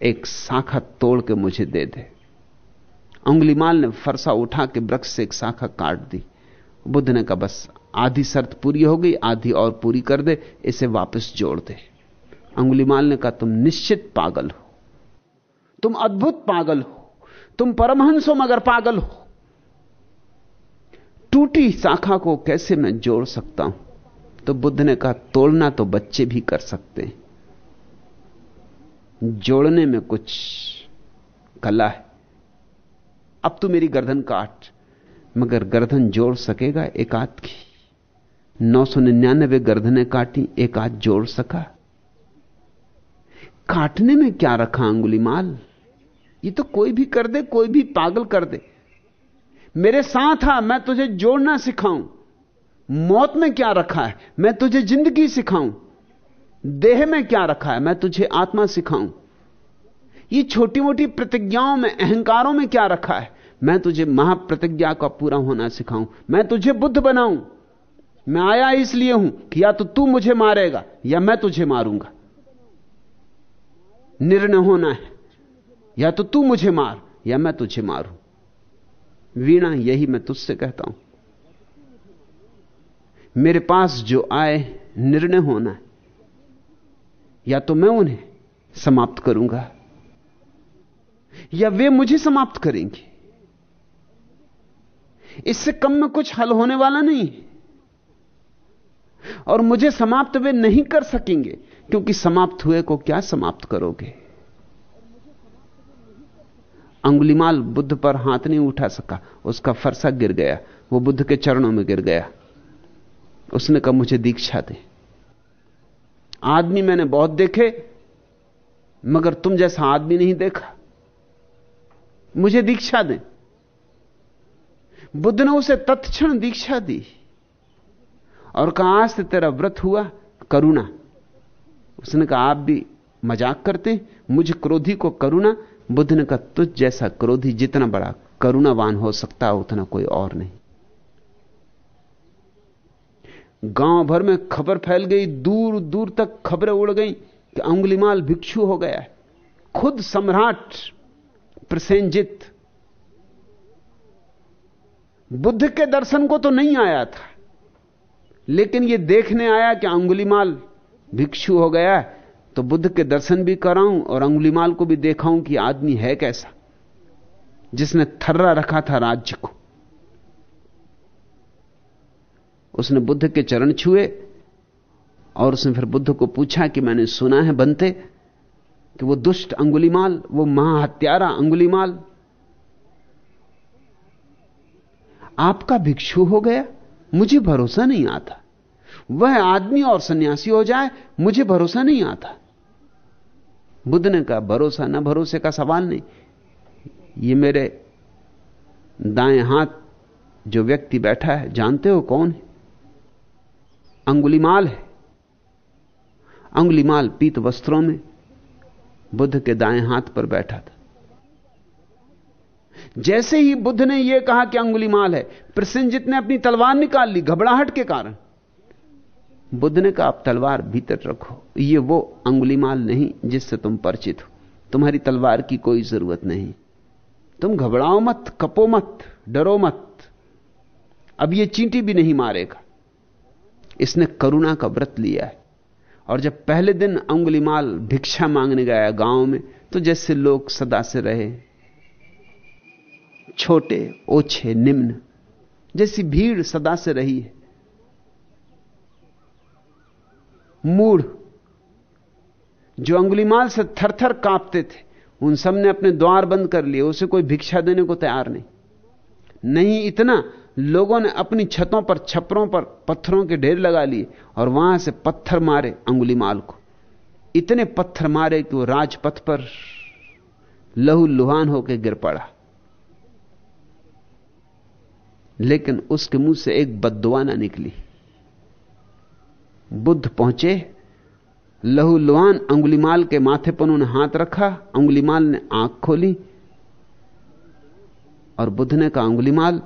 एक शाखा तोड़ के मुझे दे दे। अंगुलीमाल ने फरसा उठा के वृक्ष से एक शाखा काट दी। बुद्ध ने कहा, बस आधी शर्त पूरी हो गई, आधी और पूरी कर दे, इसे वापस जोड़ दे। अंगुलीमाल ने कहा, तुम निश्चित पागल हो। तुम अद्भुत पागल हो। तुम परमहंस हो मगर पागल हो। टूटी शाखा को कैसे मैं जोड़ सकता हूँ? तो बुद्ध ने कहा, तोड़ना तो बच्चे भी कर सकते हैं। जोड़ने में कुछ कला है। अब तू मेरी गर्दन काट, मगर गर्दन जोड़ सकेगा एक की। नौ सौ निन्यानबे गर्दनें काटी, एक आध जोड़ सका। काटने में क्या रखा अंगुली माल? ये तो कोई भी कर दे, कोई भी पागल कर दे। मेरे साथ आ, मैं तुझे जोड़ना सिखाऊं। मौत में क्या रखा है? मैं तुझे ज़िंदगी सिखाऊं। देह में क्या रखा है? मैं तुझे आत्मा सिखाऊं। ये छोटी मोटी प्रतिज्ञाओं में, अहंकारों में क्या रखा है? मैं तुझे महाप्रतिज्ञा का पूरा होना सिखाऊं। मैं तुझे बुद्ध बनाऊँ। मैं आया इसलिए हूँ कि या तो तू मुझे मारेगा, या मैं तुझे मारूँगा। निर्णय होना है। या तो तू मुझे मार, या मैं तुझे मारू। वीणा, यही मैं तुझसे कहता हूँ। मेरे पास जो आए, निर्णय होना है। या तो मैं उन्हें समाप्त करूँगा, या वे मुझे समाप्त करेंगे। इससे कम में कुछ हल होने वाला नहीं और मुझे समाप्त वे नहीं कर सकेंगे। क्योंकि समाप्त हुए को क्या समाप्त करोगे? अंगुलिमाल बुद्ध पर हाथ नहीं उठा सका, उसका फरसा गिर गया, वो बुद्ध के चरणों में गिर गया। उसने कहा, मुझे दीक्षा दे। आदमी मैंने बहुत देखे, मगर तुम जैसा आदमी नहीं देखा। मुझे दीक्षा दे। बुद्ध ने उसे तत्क्षण दीक्षा दी और कहा, आज से तेरा व्रत हुआ, करुणा। उसने कहा, आप भी मज़ाक करते मुझे क्रोधी को करुणा, बुद्ध ने कहा, तुझ जैसा क्रोधी जितना बड़ा करुणावान हो सकता उतना कोई और नहीं। गाँव भर में खबर फैल गई दूर दूर तक खबरें उड़ गई कि अंगुलिमाल भिक्षु हो गया है। खुद सम्राट प्रसेंजित बुद्ध के दर्शन को तो नहीं आया था, लेकिन यह देखने आया कि अंगुलीमाल भिक्षु हो गया तो बुद्ध के दर्शन भी कराऊं और अंगुलीमाल को भी देखाऊं कि आदमी है कैसा। जिसने थर्रा रखा था राज्य को। उसने बुद्ध के चरण छुए और उसने फिर बुद्ध को पूछा कि मैंने सुना है बनते कि वो दुष्ट अंगुलीमाल, वो महाहत्यारा अंगुलीमाल। आपका भिक्षु हो गया, मुझे भरोसा नहीं आता। वह आदमी और सन्यासी हो जाए, मुझे भरोसा नहीं आता। बुद्ध ने कहा, भरोसा ना, भरोसे का सवाल नहीं। ये मेरे दाएँ हाथ जो व्यक्ति बैठा है, जानते हो कौन है? अंगुलीमाल है। अंगुलीमाल पीत वस्त्रों में बुद्ध के दाएँ हाथ पर बैठा था। जैसे ही बुद्ध ने यह कहा कि अंगुलीमाल है प्रसिंजित ने अपनी तलवार निकाल ली, घबराहट के कारण बुद्ध ने कहा, आप तलवार भीतर रखो। ये वो अंगुलीमाल नहीं जिससे तुम परिचित हो। तुम्हारी तलवार की कोई ज़रूरत नहीं। तुम घबराओ मत, कपो मत, डरो मत। अब ये चींटी भी नहीं मारेगा। इसने करुणा का व्रत लिया है। और जब पहले दिन अंगुलीमाल भिक्षा मांगने गया गाँव में तो जैसे लोग सदा से रहे। छोटे, ओछे, निम्न, जैसी भीड़ सदा से रही है। मूढ़, जो अंगुलीमाल से थरथर कांपते थे, उन सबने अपने द्वार बंद कर लिए, उसे कोई भिक्षा देने को तैयार नहीं। नहीं इतना, लोगों ने अपनी छतों पर, छपरों पर, पत्थरों के ढेर लगा लिए, और वहाँ से पत्थर मारे अंगुलीमाल को। इतने पत्थर मारे कि वो राजपथ पर लहू लुहान होकर गिर पड़ा। लेकिन उसके मुँह से एक बददुआ ना निकली। बुद्ध पहुँचे, लहू लुहान अंगुलीमाल के माथे पर उन्होंने हाथ रखा अंगुलीमाल ने आँख खोली, और बुद्ध ने कहा अंगुलीमाल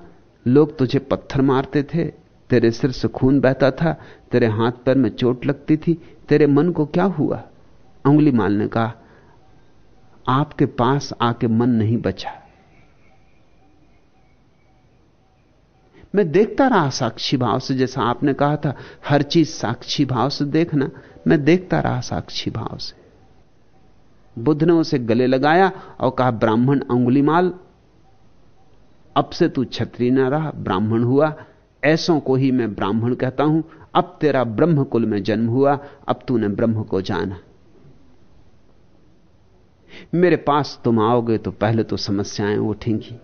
लोग तुझे पत्थर मारते थे, तेरे सिर से खून बहता था, तेरे हाथ पैर में चोट लगती थी, तेरे मन को क्या हुआ? अंगुलीमाल ने कहा, आपके पास आके मन नहीं बचा। मैं देखता रहा साक्षी भाव से, जैसा आपने कहा था, हर चीज़ साक्षी भाव से देखना, मैं देखता रहा साक्षी भाव से। बुद्ध ने उसे गले लगाया और कहा, ब्राह्मण अंगुलीमाल अब से तू छत्री ना रहा, ब्राह्मण हुआ, ऐसों को ही मैं ब्राह्मण कहता हूँ, अब तेरा ब्रह्म कुल में जन्म हुआ, अब तूने ब्रह्म को जाना। मेरे पास तुम आओगे तो पहले तो समस्याएँ उठेंगी,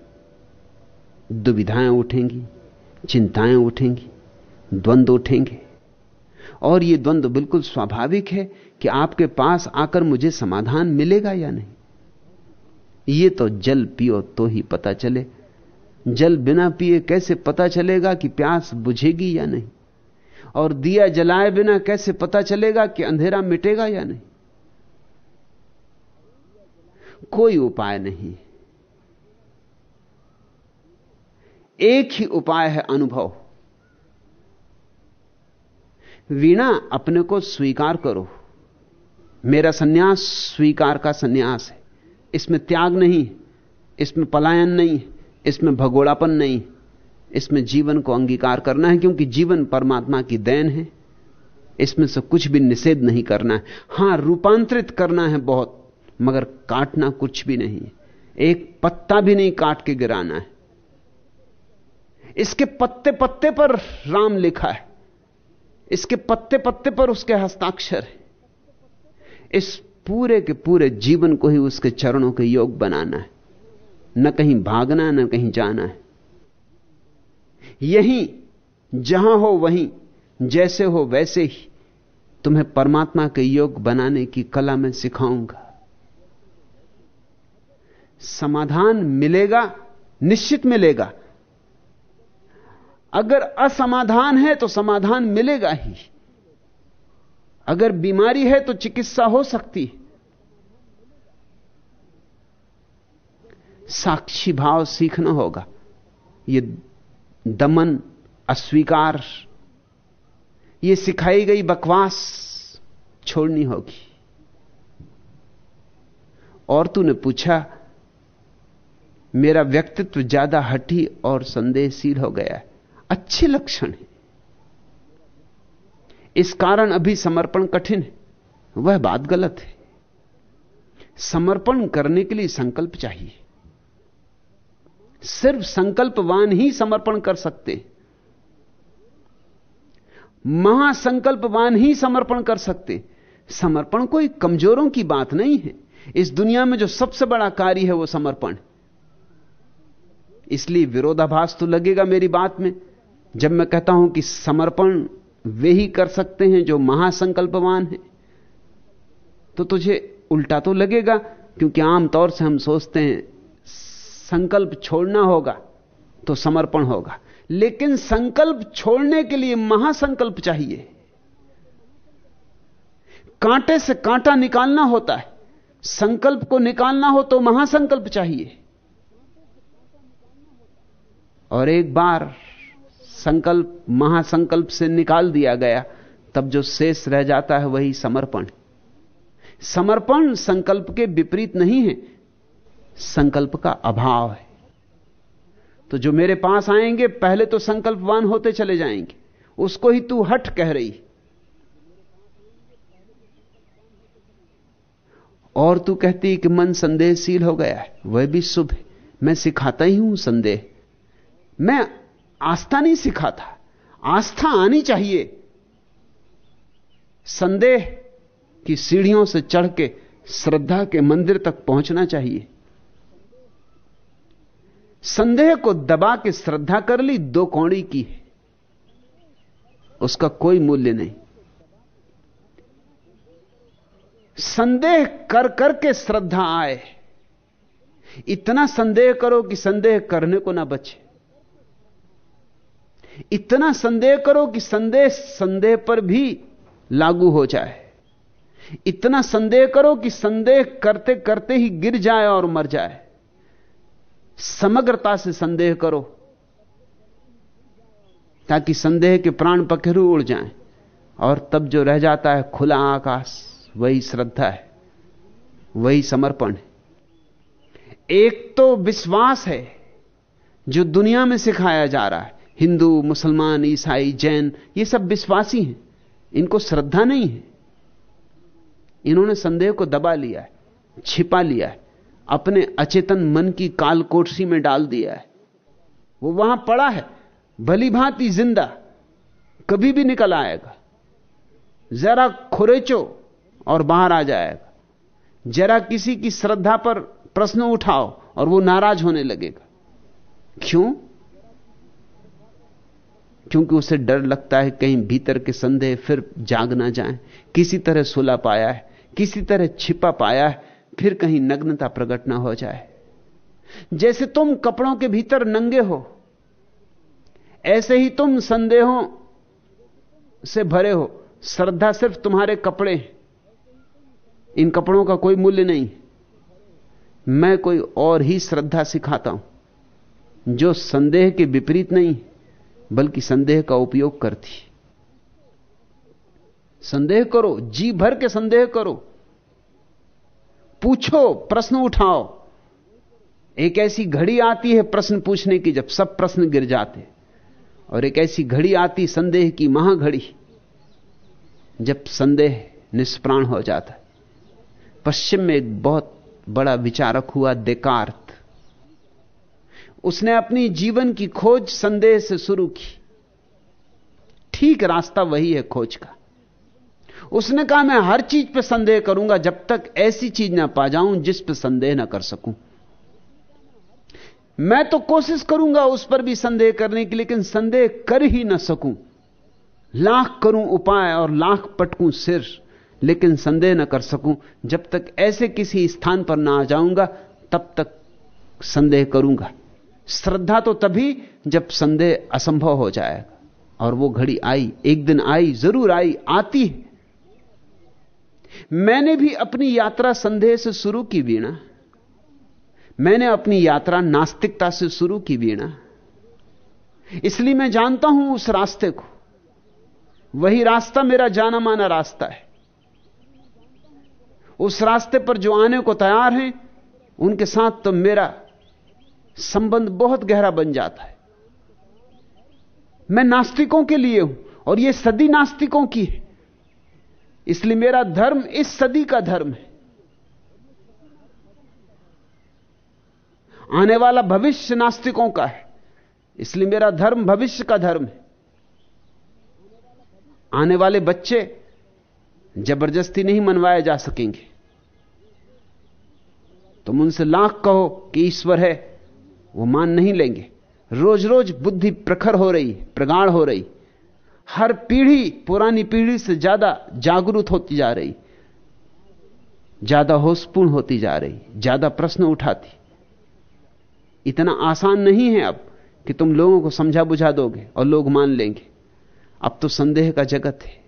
दुविधाएँ उठेंगी चिंताएँ उठेंगी द्वंद्व उठेंगे। और यह द्वंद्व बिल्कुल स्वाभाविक है कि आपके पास आकर मुझे समाधान मिलेगा या नहीं। ये तो जल पियो तो ही पता चले। जल बिना पिए कैसे पता चलेगा कि प्यास बुझेगी या नहीं? और दिया जलाए बिना कैसे पता चलेगा कि अंधेरा मिटेगा या नहीं? कोई उपाय नहीं। एक ही उपाय है अनुभव। वीणा अपने को स्वीकार करो। मेरा सन्यास स्वीकार का सन्यास है। इसमें त्याग नहीं, इसमें पलायन नहीं, इसमें भगोड़ापन नहीं। इसमें जीवन को अंगीकार करना है क्योंकि जीवन परमात्मा की देन है। इसमें से कुछ भी निषेध नहीं करना है। हाँ, रूपांतरित करना है बहुत, मगर काटना कुछ भी नहीं। एक पत्ता भी नहीं काट के गिराना है। इसके पत्ते पत्ते पर राम लिखा है। इसके पत्ते पत्ते पर उसके हस्ताक्षर है। इस पूरे के पूरे जीवन को ही उसके चरणों के योग बनाना है। न कहीं भागना, न कहीं जाना है। यहीं, जहाँ हो वहीं, जैसे हो वैसे ही तुम्हें परमात्मा के योग बनाने की कला में सिखाऊँगा। समाधान मिलेगा, निश्चित मिलेगा। अगर असमाधान है तो समाधान मिलेगा ही। अगर बीमारी है तो चिकित्सा हो सकती साक्षी भाव सीखना होगा। ये दमन अस्वीकार, ये सिखाई गई बकवास छोड़नी होगी। और तूने पूछा, मेरा व्यक्तित्व ज़्यादा हठी और संदेहशील हो गया है। अच्छे लक्षण है। इस कारण अभी समर्पण कठिन है। वह बात गलत है। समर्पण करने के लिए संकल्प चाहिए। सिर्फ़ संकल्पवान ही समर्पण कर सकते महासंकल्पवान ही समर्पण कर सकते समर्पण कोई कमजोरों की बात नहीं है। इस दुनिया में जो सबसे बड़ा कार्य है वो समर्पण। इसलिए विरोधाभास तो लगेगा मेरी बात में। जब मैं कहता हूँ कि समर्पण वे ही कर सकते हैं जो महासंकल्पवान हैं तो तुझे उल्टा तो लगेगा, क्योंकि आमतौर से हम सोचते हैं, संकल्प छोड़ना होगा तो समर्पण होगा। लेकिन संकल्प छोड़ने के लिए महासंकल्प चाहिए। कांटे से कांटा निकालना होता है। संकल्प को निकालना हो तो महासंकल्प चाहिए। और एक बार संकल्प, महासंकल्प से निकाल दिया गया, तब जो शेष रह जाता है वही समर्पण। समर्पण संकल्प के विपरीत नहीं है, संकल्प का अभाव है। तो जो मेरे पास आएँगे, पहले तो संकल्पवान होते चले जाएँगे। उसको ही तू हट कह रही। और तू कहती कि मन संदेहशील हो गया है, वह भी शुभ है। मैं सिखाता ही हूँ संदेह। मैं आस्था नहीं सिखाता आस्था आनी चाहिए। संदेह की सीढ़ियों से चढ़ के श्रद्धा के मंदिर तक पहुँचना चाहिए। संदेह को दबा के श्रद्धा कर ली, दो कौड़ी की है। उसका कोई मूल्य नहीं। संदेह कर करके श्रद्धा आए। इतना संदेह करो कि संदेह करने को ना बचे। इतना संदेह करो कि संदेह संदेह पर भी लागू हो जाए। इतना संदेह करो कि संदेह करते करते ही गिर जाए और मर जाए। समग्रता से संदेह करो, ताकि संदेह के प्राण पखेरु उड़ जाएँ और तब जो रह जाता है खुला आकाश, वही श्रद्धा है, वही समर्पण है। एक तो विश्वास है जो दुनिया में सिखाया जा रहा है। हिंदू, मुसलमान, ईसाई, जैन, ये सब विश्वासी हैं। इनको श्रद्धा नहीं है। इन्होंने संदेह को दबा लिया है, छिपा लिया है, अपने अचेतन मन की काल कोठसी में डाल दिया है। वो वहाँ पड़ा है, भली भांति ज़िंदा, कभी भी निकल आएगा। जरा खुरेचो और बाहर आ जाएगा। जरा किसी की श्रद्धा पर प्रश्न उठाओ और वो नाराज़ होने लगेगा। क्यों? क्योंकि उसे डर लगता है कहीं भीतर के संदेह फिर जाग ना जाए। किसी तरह सुला पाया है, किसी तरह छिपा पाया है, फिर कहीं नग्नता प्रकट ना हो जाए। जैसे तुम कपड़ों के भीतर नंगे हो, ऐसे ही तुम संदेहों से भरे हो। श्रद्धा सिर्फ़ तुम्हारे कपड़े इन कपड़ों का कोई मूल्य नहीं। मैं कोई और ही श्रद्धा सिखाता हूँ, जो संदेह के विपरीत नहीं। बल्कि संदेह का उपयोग करती। संदेह करो, जी भर के संदेह करो। पूछो, प्रश्न उठाओ। एक ऐसी घड़ी आती है प्रश्न पूछने की, जब सब प्रश्न गिर जाते। और एक ऐसी घड़ी आती, संदेह की महाघड़ी, जब संदेह निष्प्राण हो जाता। पश्चिम में एक बहुत बड़ा विचारक हुआ देकार्थ उसने अपनी जीवन की खोज संदेह से शुरू की। ठीक रास्ता वही है खोज का। उसने कहा, मैं हर चीज़ पर संदेह करूँगा, जब तक ऐसी चीज़ ना पा जाऊँ जिस पर संदेह ना कर सकूँ। मैं तो कोशिश करूँगा उस पर भी संदेह करने की, लेकिन संदेह कर ही ना सकूँ। लाख करूँ उपाय और लाख पटकूं सिर, लेकिन संदेह न कर सकूँ। जब तक ऐसे किसी स्थान पर ना आ जाऊँगा, तब तक संदेह करूँगा। श्रद्धा तो तभी जब संदेह असंभव हो जाएगा और वो घड़ी आई, एक दिन आई, ज़रूर आई, आती है। मैंने भी अपनी यात्रा संदेह से शुरू की वीणा। मैंने अपनी यात्रा नास्तिकता से शुरू की वीणा। इसलिए मैं जानता हूँ उस रास्ते को। वही रास्ता मेरा जाना माना रास्ता है। उस रास्ते पर जो आने को तैयार हैं, उनके साथ तो मेरा संबंध बहुत गहरा बन जाता है। मैं नास्तिकों के लिए हूँ, और यह सदी नास्तिकों की है। इसलिए मेरा धर्म इस सदी का धर्म है। आने वाला भविष्य नास्तिकों का है। इसलिए मेरा धर्म भविष्य का धर्म है। आने वाले बच्चे ज़बरदस्ती नहीं मनवाए जा सकेंगे। तुम उनसे लाख कहो कि ईश्वर है वो मान नहीं लेंगे। रोज रोज बुद्धि प्रखर हो रही, प्रगाढ़ हो रही। हर पीढ़ी, पुरानी पीढ़ी से ज़्यादा जागरूक होती जा रही। ज़्यादा होशपूर्ण होती जा रही, ज़्यादा प्रश्न उठाती। इतना आसान नहीं है अब कि तुम लोगों को समझा बुझा दोगे और लोग मान लेंगे। अब तो संदेह का जगत है।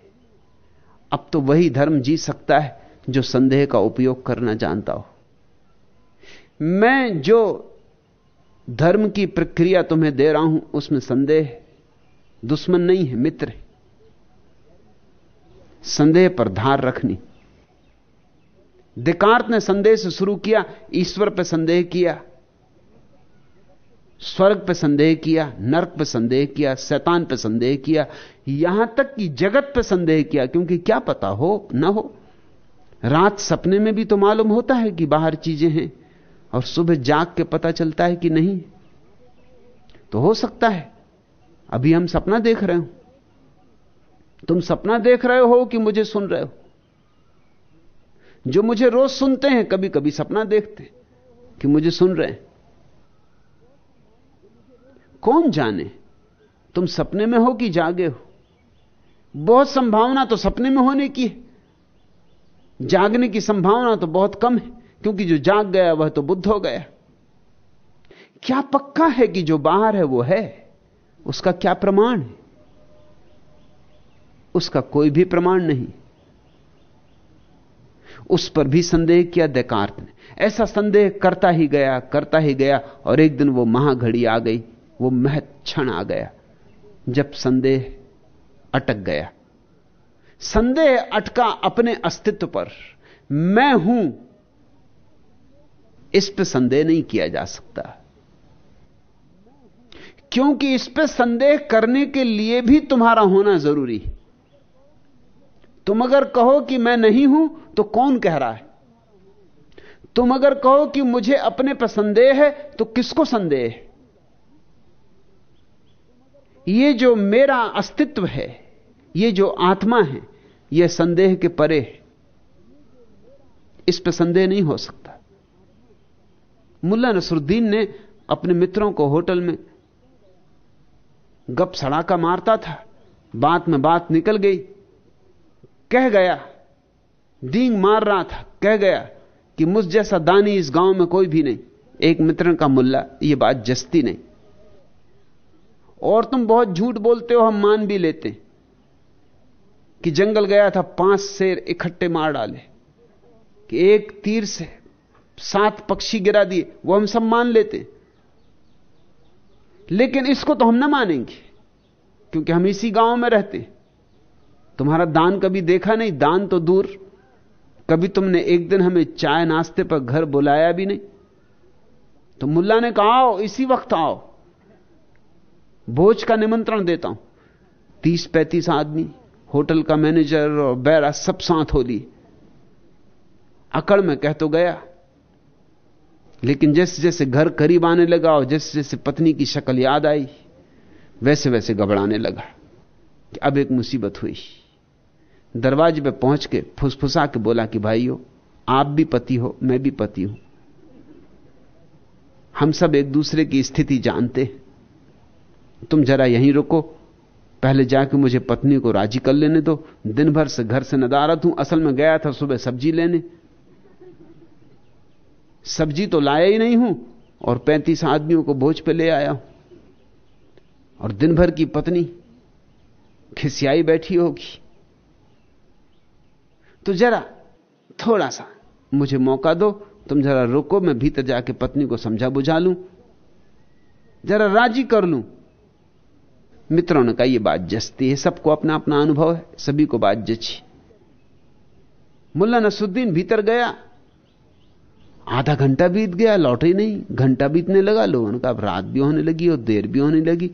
अब तो वही धर्म जी सकता है जो संदेह का उपयोग करना जानता हो। मैं जो धर्म की प्रक्रिया तुम्हें दे रहा हूँ, उसमें संदेह दुश्मन नहीं है, मित्र है। संदेह पर धार रखनी। दिकार्त ने संदेह से शुरू किया, ईश्वर पर संदेह किया, स्वर्ग पर संदेह किया, नरक पर संदेह किया, शैतान पर संदेह किया, यहाँ तक कि जगत पर संदेह किया, क्योंकि क्या पता हो, ना हो। रात सपने में भी तो मालूम होता है कि बाहर चीज़ें हैं। और सुबह जाग के पता चलता है कि नहीं। तो हो सकता है। अभी हम सपना देख रहे हो। तुम सपना देख रहे हो कि मुझे सुन रहे हो। जो मुझे रोज सुनते हैं कभी कभी सपना देखते हैं कि मुझे सुन रहे हैं। कौन जाने? तुम सपने में हो कि जागे हो? बहुत संभावना तो सपने में होने की है। जागने की संभावना तो बहुत कम है। क्योंकि जो जाग गया वह तो बुद्ध हो गया। क्या पक्का है कि जो बाहर है वो है? उसका क्या प्रमाण है? उसका कोई भी प्रमाण नहीं। उस पर भी संदेह किया देकार्त ने। ऐसा संदेह करता ही गया, करता ही गया, और एक दिन वो महाघड़ी आ गई, वो महत क्षण आ गया, जब संदेह अटक गया। संदेह अटका अपने अस्तित्व पर। मैं हूँ इस पर संदेह नहीं किया जा सकता। क्योंकि इस पर संदेह करने के लिए भी तुम्हारा होना ज़रूरी है। तुम अगर कहो कि मैं नहीं हूँ तो कौन कह रहा है? तुम अगर कहो कि मुझे अपने पर संदेह है तो किसको संदेह है? ये जो मेरा अस्तित्व है, ये जो आत्मा है यह संदेह के परे है। इस पर संदेह नहीं हो सकता। मुल्ला नसरुद्दीन ने अपने मित्रों को होटल में गप सड़ाका मारता था। बात में बात निकल गई। कह गया, दींग मार रहा था। कह गया कि, मुझ जैसा दानी इस गाँव में कोई भी नहीं। एक मित्र का मुल्ला यह बात जस्ती नहीं। और तुम बहुत झूठ बोलते हो, हम मान भी लेते कि जंगल गया था, पाँच शेर इकट्ठे मार डाले कि एक तीर से सात पक्षी गिरा दिए, वो हम सब मान लेते। लेकिन इसको तो हम ना मानेंगे, क्योंकि हम इसी गाँव में रहते। तुम्हारा दान कभी देखा नहीं, दान तो दूर। कभी तुमने एक दिन हमें चाय नाश्ते पर घर बुलाया भी नहीं। तो मुल्ला ने कहा, आओ, इसी वक्त आओ। भोज का निमंत्रण देता हूँ। तीस पैंतीस आदमी, होटल का मैनेजर और बैरा सब साथ हो ली अकड़ में कह तो गया लेकिन जैसे जैसे घर करीब आने लगा और जैसे जैसे पत्नी की शक्ल याद आई, वैसे वैसे घबराने लगा कि अब एक मुसीबत हुई। दरवाजे पे पहुँच के फुसफुसा के बोला कि भाइयों, आप भी पति हो, मैं भी पति हूँ। हम सब एक दूसरे की स्थिति जानते तुम जरा यहीं रुको, पहले जाके मुझे पत्नी को राज़ी कर लेने दो। दिन भर से घर से नदारत हूँ, असल में गया था सुबह सब्ज़ी लेने। सब्ज़ी तो लाया ही नहीं हूँ और पैंतीस आदमियों को भोज पे ले आया हूँ। और दिन भर की पत्नी खिसियाई बैठी होगी। तो जरा थोड़ा सा मुझे मौका दो, तुम जरा रुको, मैं भीतर जाके पत्नी को समझा बुझा लूँ। जरा राज़ी कर लूँ। मित्रों ने कहा यह बात जसती है, सबको अपना अपना अनुभव है, सभी को बात जची। मुल्ला नसुद्दीन भीतर गया आधा घंटा बीत गया, लौटे नहीं। घंटा बीतने लगा, लोगों ने कहा रात भी होने लगी और देर भी होने लगी।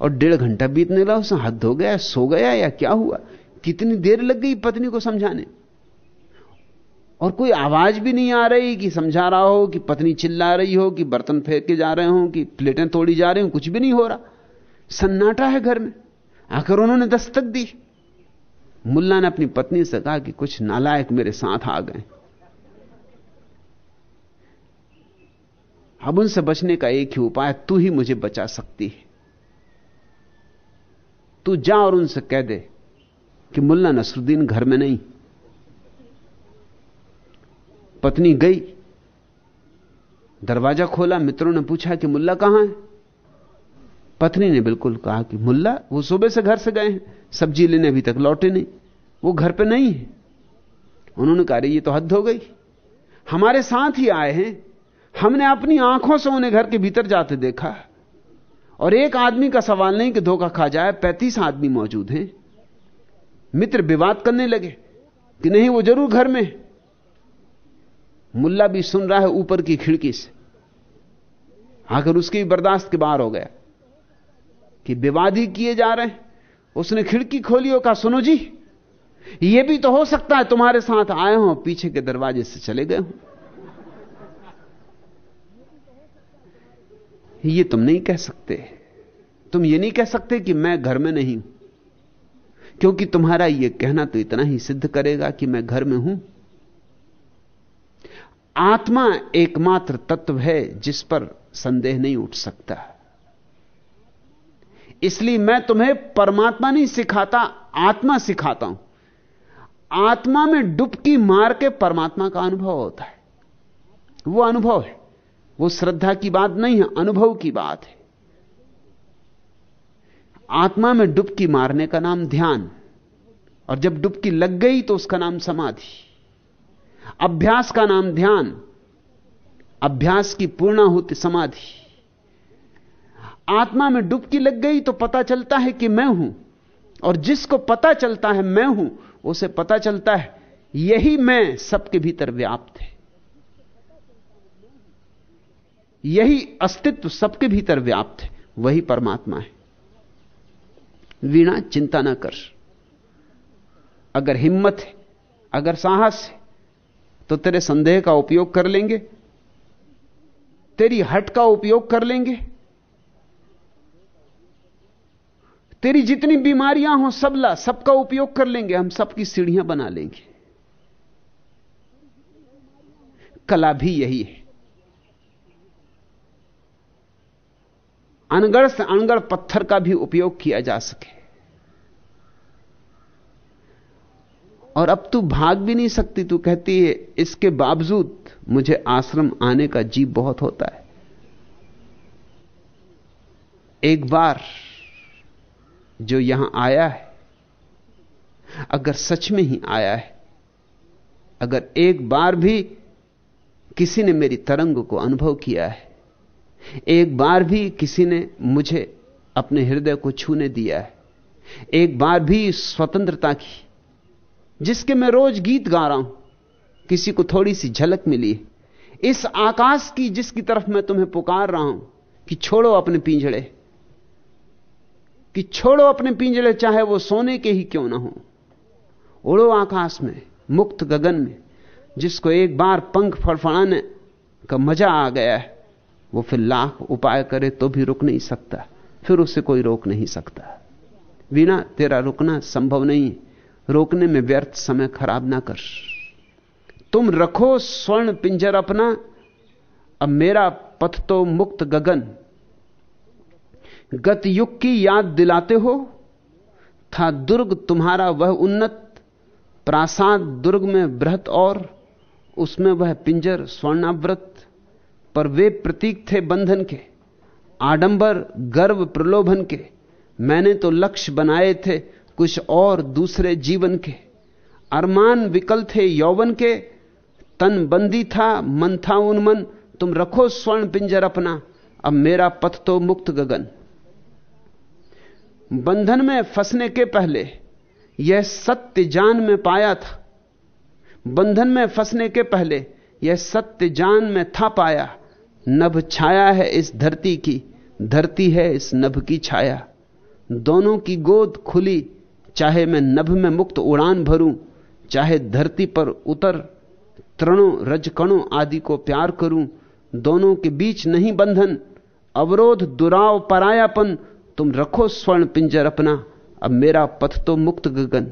और डेढ़ घंटा बीतने लगा, उसने हद हो गया, सो गया या क्या हुआ? कितनी देर लग गई पत्नी को समझाने? और कोई आवाज़ भी नहीं आ रही कि समझा रहा हो, कि पत्नी चिल्ला रही हो, कि बर्तन फेंक के जा रहे हो, कि प्लेटें तोड़ी जा रही हो, कुछ भी नहीं हो रहा। सन्नाटा है घर में। आखिर उन्होंने दस्तक दी। मुल्ला ने अपनी पत्नी से कहा कि कुछ नालायक मेरे साथ आ गए। अब उनसे बचने का एक ही उपाय, तू ही मुझे बचा सकती है। तू जा और उनसे कह दे कि मुल्ला नसरुद्दीन घर में नहीं। पत्नी गई, दरवाज़ा खोला, मित्रों ने पूछा कि मुल्ला कहाँ है? पत्नी ने बिल्कुल कहा कि मुल्ला, वो सुबह से घर से गए हैं, सब्ज़ी लेने अभी तक लौटे नहीं, वो घर पे नहीं है। उन्होंने कहा ये तो हद हो गई। हमारे साथ ही आए हैं हमने अपनी आँखों से उन्हें घर के भीतर जाते देखा और एक आदमी का सवाल नहीं कि धोखा खा जाए, पैंतीस आदमी मौजूद हैं। मित्र विवाद करने लगे कि नहीं, वो ज़रूर घर में मुल्ला भी सुन रहा है ऊपर की खिड़की से। आकर उसकी बर्दाश्त के बाहर हो गया कि विवाद ही किए जा रहे हैं। उसने खिड़की खोली और कहा, सुनो जी यह भी तो हो सकता है, तुम्हारे साथ आए हो, पीछे के दरवाजे से चले गए हो। ये तुम नहीं कह सकते। तुम ये नहीं कह सकते कि मैं घर में नहीं हूँ। क्योंकि तुम्हारा यह कहना तो इतना ही सिद्ध करेगा कि मैं घर में हूँ। आत्मा एकमात्र तत्व है जिस पर संदेह नहीं उठ सकता। इसलिए मैं तुम्हें परमात्मा नहीं सिखाता, आत्मा सिखाता हूँ। आत्मा में डुबकी मार के परमात्मा का अनुभव होता है। वो अनुभव है। वो श्रद्धा की बात नहीं है, अनुभव की बात है। आत्मा में डुबकी मारने का नाम ध्यान, और जब डुबकी लग गई तो उसका नाम समाधि। अभ्यास का नाम ध्यान, अभ्यास की पूर्णा होती समाधि। आत्मा में डुबकी लग गई तो पता चलता है कि मैं हूँ, और जिसको पता चलता है मैं हूँ, उसे पता चलता है, यही मैं सबके भीतर व्याप्त है। यही अस्तित्व सबके भीतर व्याप्त है, वही परमात्मा है। वीणा चिंता ना कर। अगर हिम्मत है, अगर साहस है तो तेरे संदेह का उपयोग कर लेंगे, तेरी हट का उपयोग कर लेंगे। तेरी जितनी बीमारियाँ हो, सबला, सबका उपयोग कर लेंगे, हम सबकी सीढ़ियाँ बना लेंगे। कला भी यही है। अनगढ़ से अनगढ़ पत्थर का भी उपयोग किया जा सके। और अब तू भाग भी नहीं सकती, तू कहती है, इसके बावजूद मुझे आश्रम आने का जीव बहुत होता है। एक बार जो यहाँ आया है, अगर सच में ही आया है, अगर एक बार भी किसी ने मेरी तरंग को अनुभव किया है एक बार भी किसी ने मुझे अपने हृदय को छूने दिया है। एक बार भी स्वतंत्रता की, जिसके मैं रोज गीत गा रहा हूँ, किसी को थोड़ी सी झलक मिली। इस आकाश की जिसकी तरफ़ मैं तुम्हें पुकार रहा हूँ, कि छोड़ो अपने पिंजड़े, कि छोड़ो अपने पिंजड़े, चाहे वो सोने के ही क्यों ना हो। उड़ो आकाश में, मुक्त गगन में, जिसको एक बार पंख फड़फड़ाने का मज़ा आ गया है। वो फिर लाख उपाय करे तो भी रुक नहीं सकता। फिर उसे कोई रोक नहीं सकता। वीणा, तेरा रुकना संभव नहीं। रोकने में व्यर्थ समय खराब ना कर। तुम रखो स्वर्ण पिंजर अपना। अब मेरा पथ तो मुक्त गगन। गत युग की याद दिलाते हो। था दुर्ग तुम्हारा वह उन्नत। प्रासाद दुर्ग में बृहत और उसमें वह पिंजर स्वर्णाव्रत पर वे प्रतीक थे बंधन के, आडंबर, गर्व, प्रलोभन के। मैंने तो लक्ष्य बनाए थे कुछ और दूसरे जीवन के। अरमान विकल थे यौवन के, तन बंदी था, मन था उन्मन। तुम रखो स्वर्ण पिंजर अपना, अब मेरा पथ तो मुक्त गगन। बंधन में फंसने के पहले यह सत्य जान में पाया था। बंधन में फंसने के पहले यह सत्य जान में था पाया। नभ छाया है इस धरती की, धरती है इस नभ की छाया। दोनों की गोद खुली, चाहे मैं नभ में मुक्त उड़ान भरूं, चाहे धरती पर उतर, तृणों, रजकणों आदि को प्यार करूँ, दोनों के बीच नहीं बंधन, अवरोध दुराव परायापन, तुम रखो स्वर्ण पिंजर अपना, अब मेरा पथ तो मुक्त गगन।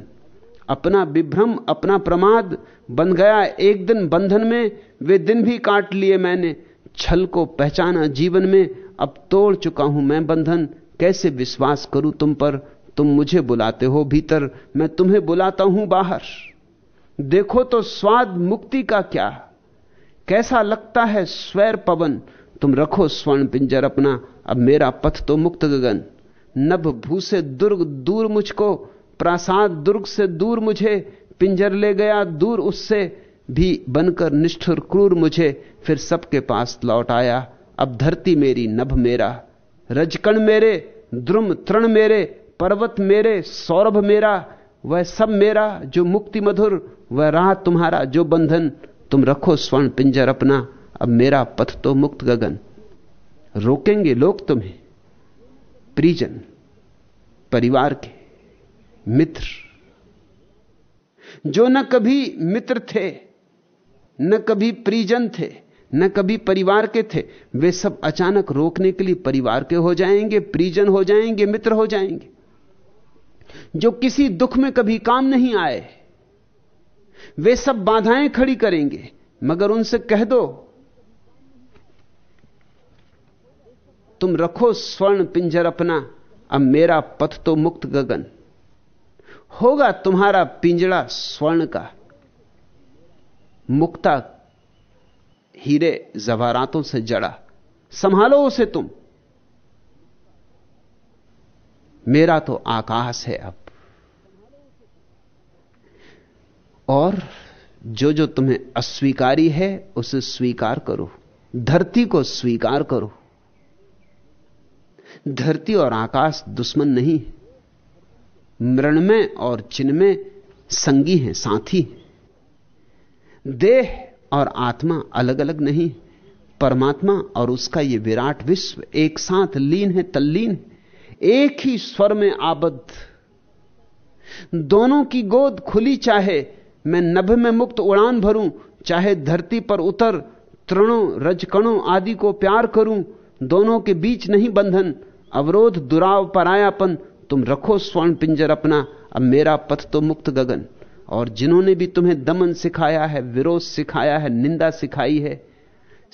अपना विभ्रम, अपना प्रमाद, बन गया एक दिन बंधन में, वे दिन भी काट लिए मैंने छल को पहचाना जीवन में, अब तोड़ चुका हूँ मैं बंधन। कैसे विश्वास करूँ तुम पर? तुम मुझे बुलाते हो भीतर, मैं तुम्हें बुलाता हूँ बाहर। देखो तो स्वाद मुक्ति का क्या? कैसा लगता है स्वैर पवन? तुम रखो स्वर्ण पिंजर अपना, अब मेरा पथ तो मुक्त गगन। नभ भूसे दुर्ग दूर मुझको, प्रासाद दुर्ग से दूर मुझे, पिंजर ले गया दूर उससे। भी बनकर निष्ठुर क्रूर मुझे फिर सबके पास लौट आया। अब धरती मेरी नभ मेरा, रजकण मेरे, द्रुम तृण मेरे, पर्वत मेरे, सौरभ मेरा, वह सब मेरा, जो मुक्ति मधुर, वह राह तुम्हारा, जो बंधन, तुम रखो स्वर्ण पिंजर अपना। अब मेरा पथ तो मुक्त गगन, रोकेंगे लोग तुम्हें परिजन परिवार के मित्र। जो न कभी मित्र थे न कभी परिजन थे, न कभी परिवार के थे, वे सब अचानक रोकने के लिए परिवार के हो जाएँगे, परिजन हो जाएँगे, मित्र हो जाएँगे। जो किसी दुख में कभी काम नहीं आए, वे सब बाधाएँ खड़ी करेंगे, मगर उनसे कह दो, तुम रखो स्वर्ण पिंजर अपना, अब मेरा पथ तो मुक्त गगन। होगा तुम्हारा पिंजड़ा स्वर्ण का। मुक्ता हीरे जवारातों से जड़ा। संभालो उसे तुम। मेरा तो आकाश है अब। और जो जो तुम्हें अस्वीकारी है, उसे स्वीकार करो। धरती को स्वीकार करो। धरती और आकाश दुश्मन नहीं। मृणमय और चिन्मय संगी हैं, साथी देह और आत्मा अलग अलग नहीं, परमात्मा और उसका यह विराट विश्व एक साथ लीन है, तल्लीन, एक ही स्वर में आबद्ध। दोनों की गोद खुली, चाहे मैं नभ में मुक्त उड़ान भरूं, चाहे धरती पर उतर तृणों, रजकणों आदि को प्यार करूँ, दोनों के बीच नहीं बंधन। अवरोध दुराव परायापन, तुम रखो स्वर्ण पिंजर अपना, अब मेरा पथ तो मुक्त गगन। और जिन्होंने भी तुम्हें दमन सिखाया है, विरोध सिखाया है, निंदा सिखाई है,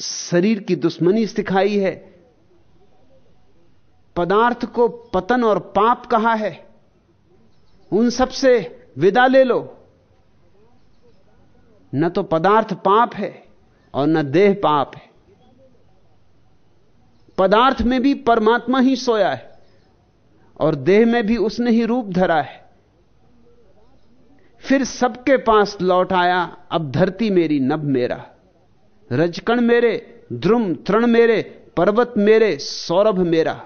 शरीर की दुश्मनी सिखाई है, पदार्थ को पतन और पाप कहा है, उन सबसे विदा ले लो। न तो पदार्थ पाप है और न देह पाप है। पदार्थ में भी परमात्मा ही सोया है और देह में भी उसने ही रूप धरा है। फिर सबके पास लौट आया, अब धरती मेरी नभ मेरा। रजकण मेरे ध्रुम तृण मेरे, पर्वत मेरे, सौरभ मेरा।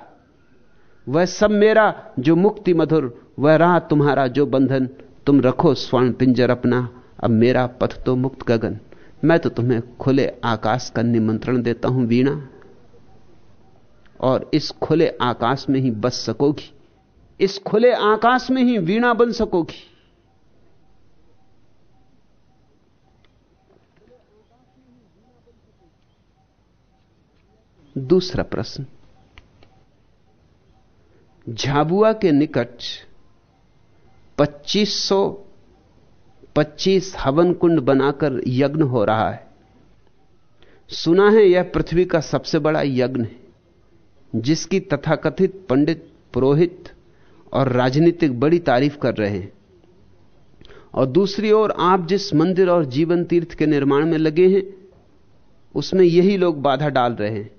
वह सब मेरा जो मुक्ति मधुर, वह रहा तुम्हारा जो बंधन। तुम रखो स्वर्ण पिंजर अपना, अब मेरा पथ तो मुक्त गगन। मैं तो तुम्हें खुले आकाश का निमंत्रण देता हूँ वीणा। और इस खुले आकाश में ही बस सकोगी। इस खुले आकाश में ही वीणा बन सकोगी। दूसरा प्रश्न। झाबुआ के निकट 2525 हवन कुंड बनाकर यज्ञ हो रहा है। सुना है यह पृथ्वी का सबसे बड़ा यज्ञ है, जिसकी तथाकथित पंडित, पुरोहित और राजनीतिक बड़ी तारीफ़ कर रहे हैं। और दूसरी ओर आप जिस मंदिर और जीवन तीर्थ के निर्माण में लगे हैं, उसमें यही लोग बाधा डाल रहे हैं।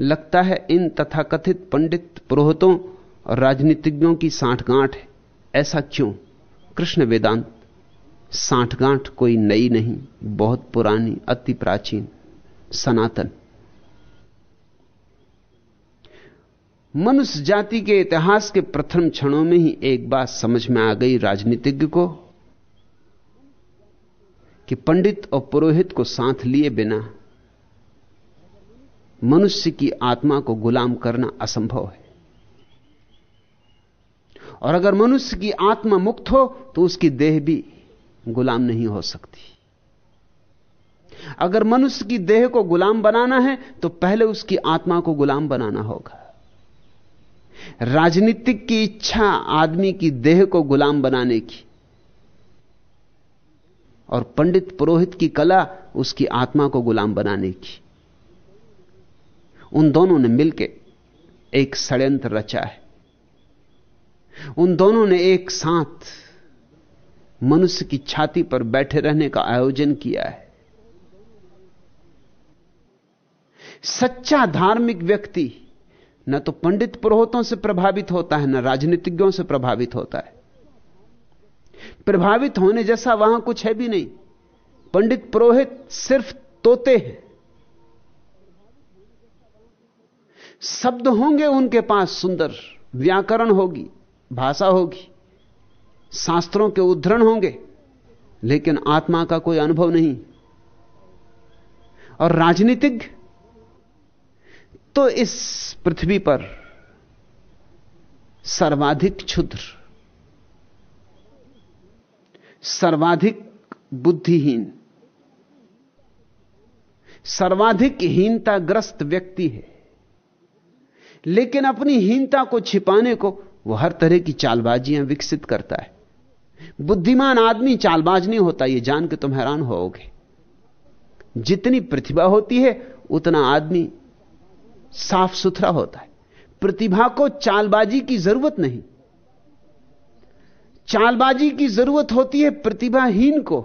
लगता है इन तथाकथित पंडित पुरोहितों और राजनीतिज्ञों की साठगांठ है। ऐसा क्यों? कृष्ण वेदांत, साठगांठ कोई नई नहीं, बहुत पुरानी, अति प्राचीन, सनातन। मनुष्य जाति के इतिहास के प्रथम क्षणों में ही एक बात समझ में आ गई राजनीतिज्ञ को, कि पंडित और पुरोहित को साथ लिए बिना मनुष्य की आत्मा को गुलाम करना असंभव है। और अगर मनुष्य की आत्मा मुक्त हो तो उसकी देह भी गुलाम नहीं हो सकती। अगर मनुष्य की देह को गुलाम बनाना है तो पहले उसकी आत्मा को गुलाम बनाना होगा। राजनीतिक की इच्छा आदमी की देह को गुलाम बनाने की, और पंडित पुरोहित की कला उसकी आत्मा को गुलाम बनाने की। उन दोनों ने मिलकर एक षड्यंत्र रचा है। उन दोनों ने एक साथ मनुष्य की छाती पर बैठे रहने का आयोजन किया है। सच्चा धार्मिक व्यक्ति न तो पंडित पुरोहितों से प्रभावित होता है, न राजनीतिज्ञों से प्रभावित होता है। प्रभावित होने जैसा वहाँ कुछ है भी नहीं। पंडित पुरोहित सिर्फ़ तोते हैं। शब्द होंगे उनके पास सुंदर, व्याकरण होगी, भाषा होगी, शास्त्रों के उद्धरण होंगे, लेकिन आत्मा का कोई अनुभव नहीं। और राजनीतिज्ञ तो इस पृथ्वी पर सर्वाधिक क्षुद्र, सर्वाधिक बुद्धिहीन, सर्वाधिक हीनताग्रस्त व्यक्ति है। लेकिन अपनी हीनता को छिपाने को वो हर तरह की चालबाजियाँ विकसित करता है। बुद्धिमान आदमी चालबाज नहीं होता, ये जान के तुम हैरान होोगे। जितनी प्रतिभा होती है, उतना आदमी साफ़ सुथरा होता है। प्रतिभा को चालबाजी की ज़रूरत नहीं। चालबाजी की ज़रूरत होती है प्रतिभाहीन को,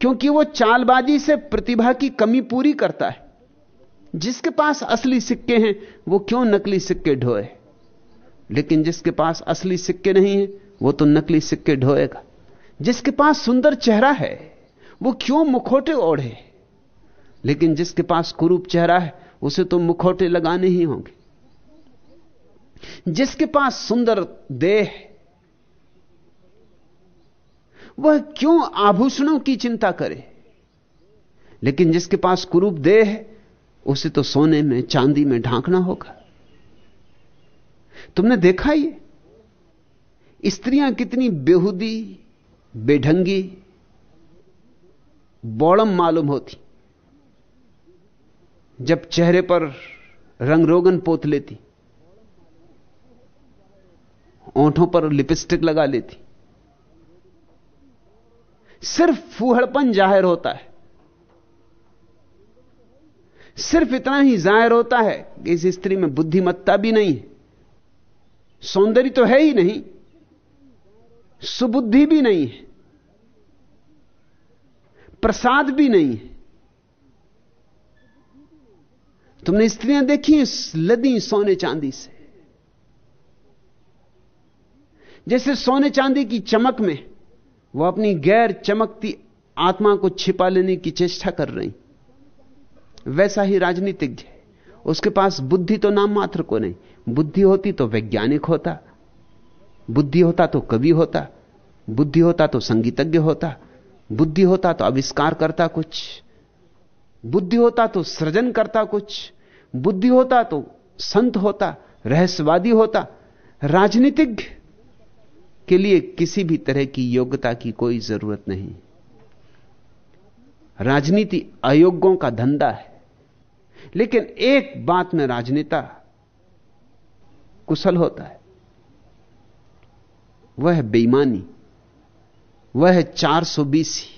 क्योंकि वो चालबाजी से प्रतिभा की कमी पूरी करता है। जिसके पास असली सिक्के हैं, वो क्यों नकली सिक्के ढोए? लेकिन जिसके पास असली सिक्के नहीं है, वो तो नकली सिक्के ढोएगा। जिसके पास सुंदर चेहरा है, वो क्यों मुखोटे ओढ़े? लेकिन जिसके पास कुरूप चेहरा है, उसे तो मुखोटे लगाने ही होंगे। जिसके पास सुंदर देह वह क्यों आभूषणों की चिंता करे? लेकिन जिसके पास कुरूप देह है उसे तो सोने में, चांदी में ढांकना होगा। तुमने देखा ये? स्त्रियाँ कितनी बेहुदी, बेढंगी, बौड़म मालूम होती। जब चेहरे पर रंग रोगन पोत लेती, ओंठों पर लिपस्टिक लगा लेती। सिर्फ़ फूहड़पन ज़ाहिर होता है। सिर्फ़ इतना ही ज़ाहिर होता है कि इस स्त्री में बुद्धिमत्ता भी नहीं है। सौंदर्य तो है ही नहीं, सुबुद्धि भी नहीं है, प्रसाद भी नहीं है। तुमने स्त्रियाँ देखी लदी सोने चांदी से? जैसे सोने चांदी की चमक में वो अपनी गैर चमकती आत्मा को छिपा लेने की चेष्टा कर रही। वैसा ही राजनीतिज्ञ है। उसके पास बुद्धि तो नाम मात्र को नहीं। बुद्धि होती तो वैज्ञानिक होता। बुद्धि होता तो कवि होता। बुद्धि होता तो संगीतज्ञ होता। बुद्धि होता तो आविष्कार करता कुछ। बुद्धि होता तो सृजन करता कुछ। बुद्धि होता तो संत होता, रहस्यवादी होता। राजनीतिज्ञ के लिए किसी भी तरह की योग्यता की कोई ज़रूरत नहीं। राजनीति अयोग्यों का धंधा है। लेकिन एक बात में राजनेता कुशल होता है। वह है बेईमानी, वह है चार सौ बीसी।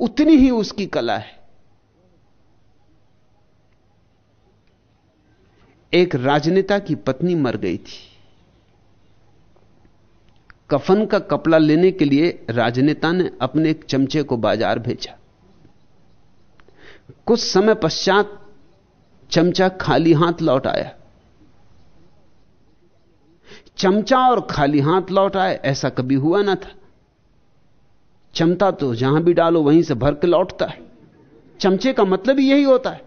उतनी ही उसकी कला है। एक राजनेता की पत्नी मर गई थी। कफन का कपड़ा लेने के लिए राजनेता ने अपने एक चमचे को बाज़ार भेजा। कुछ समय पश्चात चमचा खाली हाथ लौट आया। चमचा और खाली हाथ लौट आए, ऐसा कभी हुआ ना था। चमता तो जहाँ भी डालो, वहीं से भर के लौटता है। चमचे का मतलब यही होता है।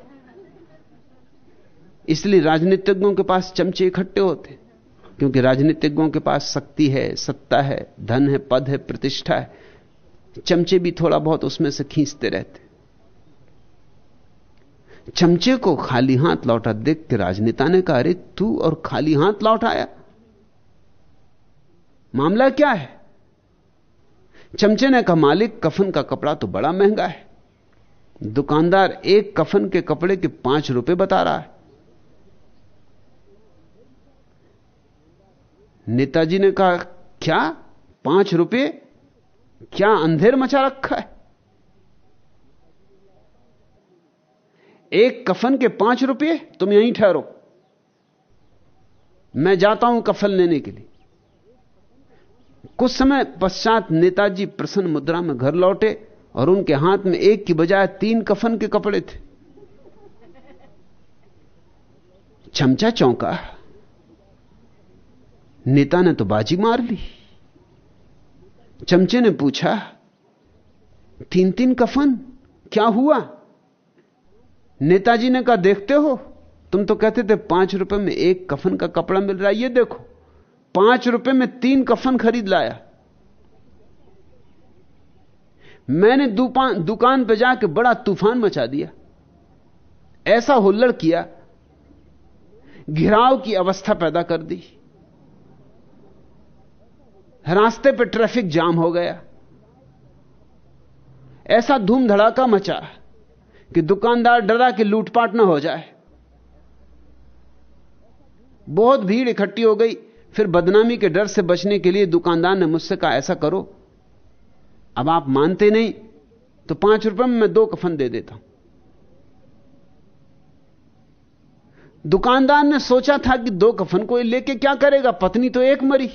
इसलिए राजनीतिज्ञों के पास चमचे इकट्ठे होते, क्योंकि राजनीतिज्ञों के पास शक्ति है, सत्ता है, धन है, पद है, प्रतिष्ठा है। चमचे भी थोड़ा बहुत उसमें से खींचते रहते। चमचे को खाली हाथ लौटा देख के राजनेता ने कहा, अरे, तू और खाली हाथ लौट आया। मामला क्या है? चमचे ने कहा, मालिक, कफन का कपड़ा तो बड़ा महँगा है। दुकानदार एक कफन के कपड़े के पाँच रुपए बता रहा है। नेताजी ने कहा, क्या? पाँच रुपए? क्या अंधेर मचा रखा है? एक कफन के पाँच रुपए तुम यहीं ठहरो। मैं जाता हूँ कफन लेने के लिए। कुछ समय पश्चात नेताजी प्रसन्न मुद्रा में घर लौटे और उनके हाथ में एक की बजाय तीन कफन के कपड़े थे। चमचा चौंका। नेता ने तो बाजी मार ली। चमचे ने पूछा, तीन तीन कफन, क्या हुआ? नेताजी ने कहा, देखते हो? तुम तो कहते थे, पाँच रुपए में एक कफन का कपड़ा मिल रहा है। ये देखो, पाँच रुपए में तीन कफन खरीद लाया। मैंने दुकान पर जाके बड़ा तूफ़ान मचा दिया। ऐसा हुल्लड़ किया, घिराव की अवस्था पैदा कर दी। रास्ते पर ट्रैफ़िक जाम हो गया। ऐसा धूम धड़ाका मचा। कि दुकानदार डरा कि लूटपाट ना हो जाए। बहुत भीड़ इकट्ठी हो गई, फिर बदनामी के डर से बचने के लिए दुकानदार ने मुझसे कहा, ऐसा करो। अब आप मानते नहीं तो पाँच रुपए में मैं दो कफन दे देता हूँ। दुकानदार ने सोचा था कि दो कफन कोई लेके क्या करेगा, पत्नी तो एक मरी।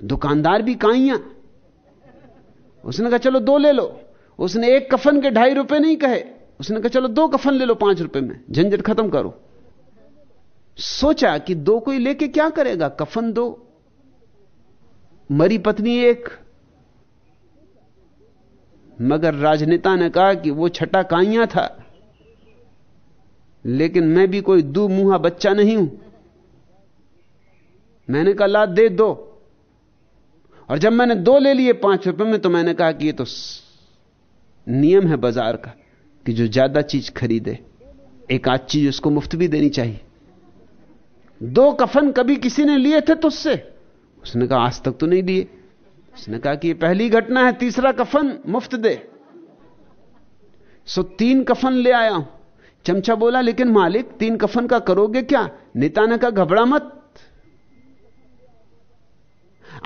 दुकानदार भी काइया उसने कहा, चलो दो ले लो। उसने एक कफन के ढाई रुपए नहीं कहे। उसने कहा, चलो दो कफन ले लो पाँच रुपए में, झंझट खत्म करो। सोचा कि दो कोई लेके क्या करेगा? कफन दो। मरी पत्नी एक। मगर राजनेता ने कहा कि वो छठा काइया था। लेकिन मैं भी कोई दू मुहा बच्चा नहीं हूँ। मैंने कहा, ला, दे दो। और जब मैंने दो ले लिए पाँच रुपए में तो मैंने कहा कि ये तो नियम है बाज़ार का कि जो ज़्यादा चीज़ खरीदे, एक आध चीज़ उसको मुफ़्त भी देनी चाहिए। दो कफन कभी किसी ने लिए थे तुझसे? उसने कहा, आज तक तो नहीं लिए। उसने कहा कि पहली घटना है, तीसरा कफन मुफ़्त दे। सो तीन कफन ले आया हूँ। चमचा बोला, लेकिन मालिक, तीन कफन का करोगे क्या? नेता ने कहा घबरा मत।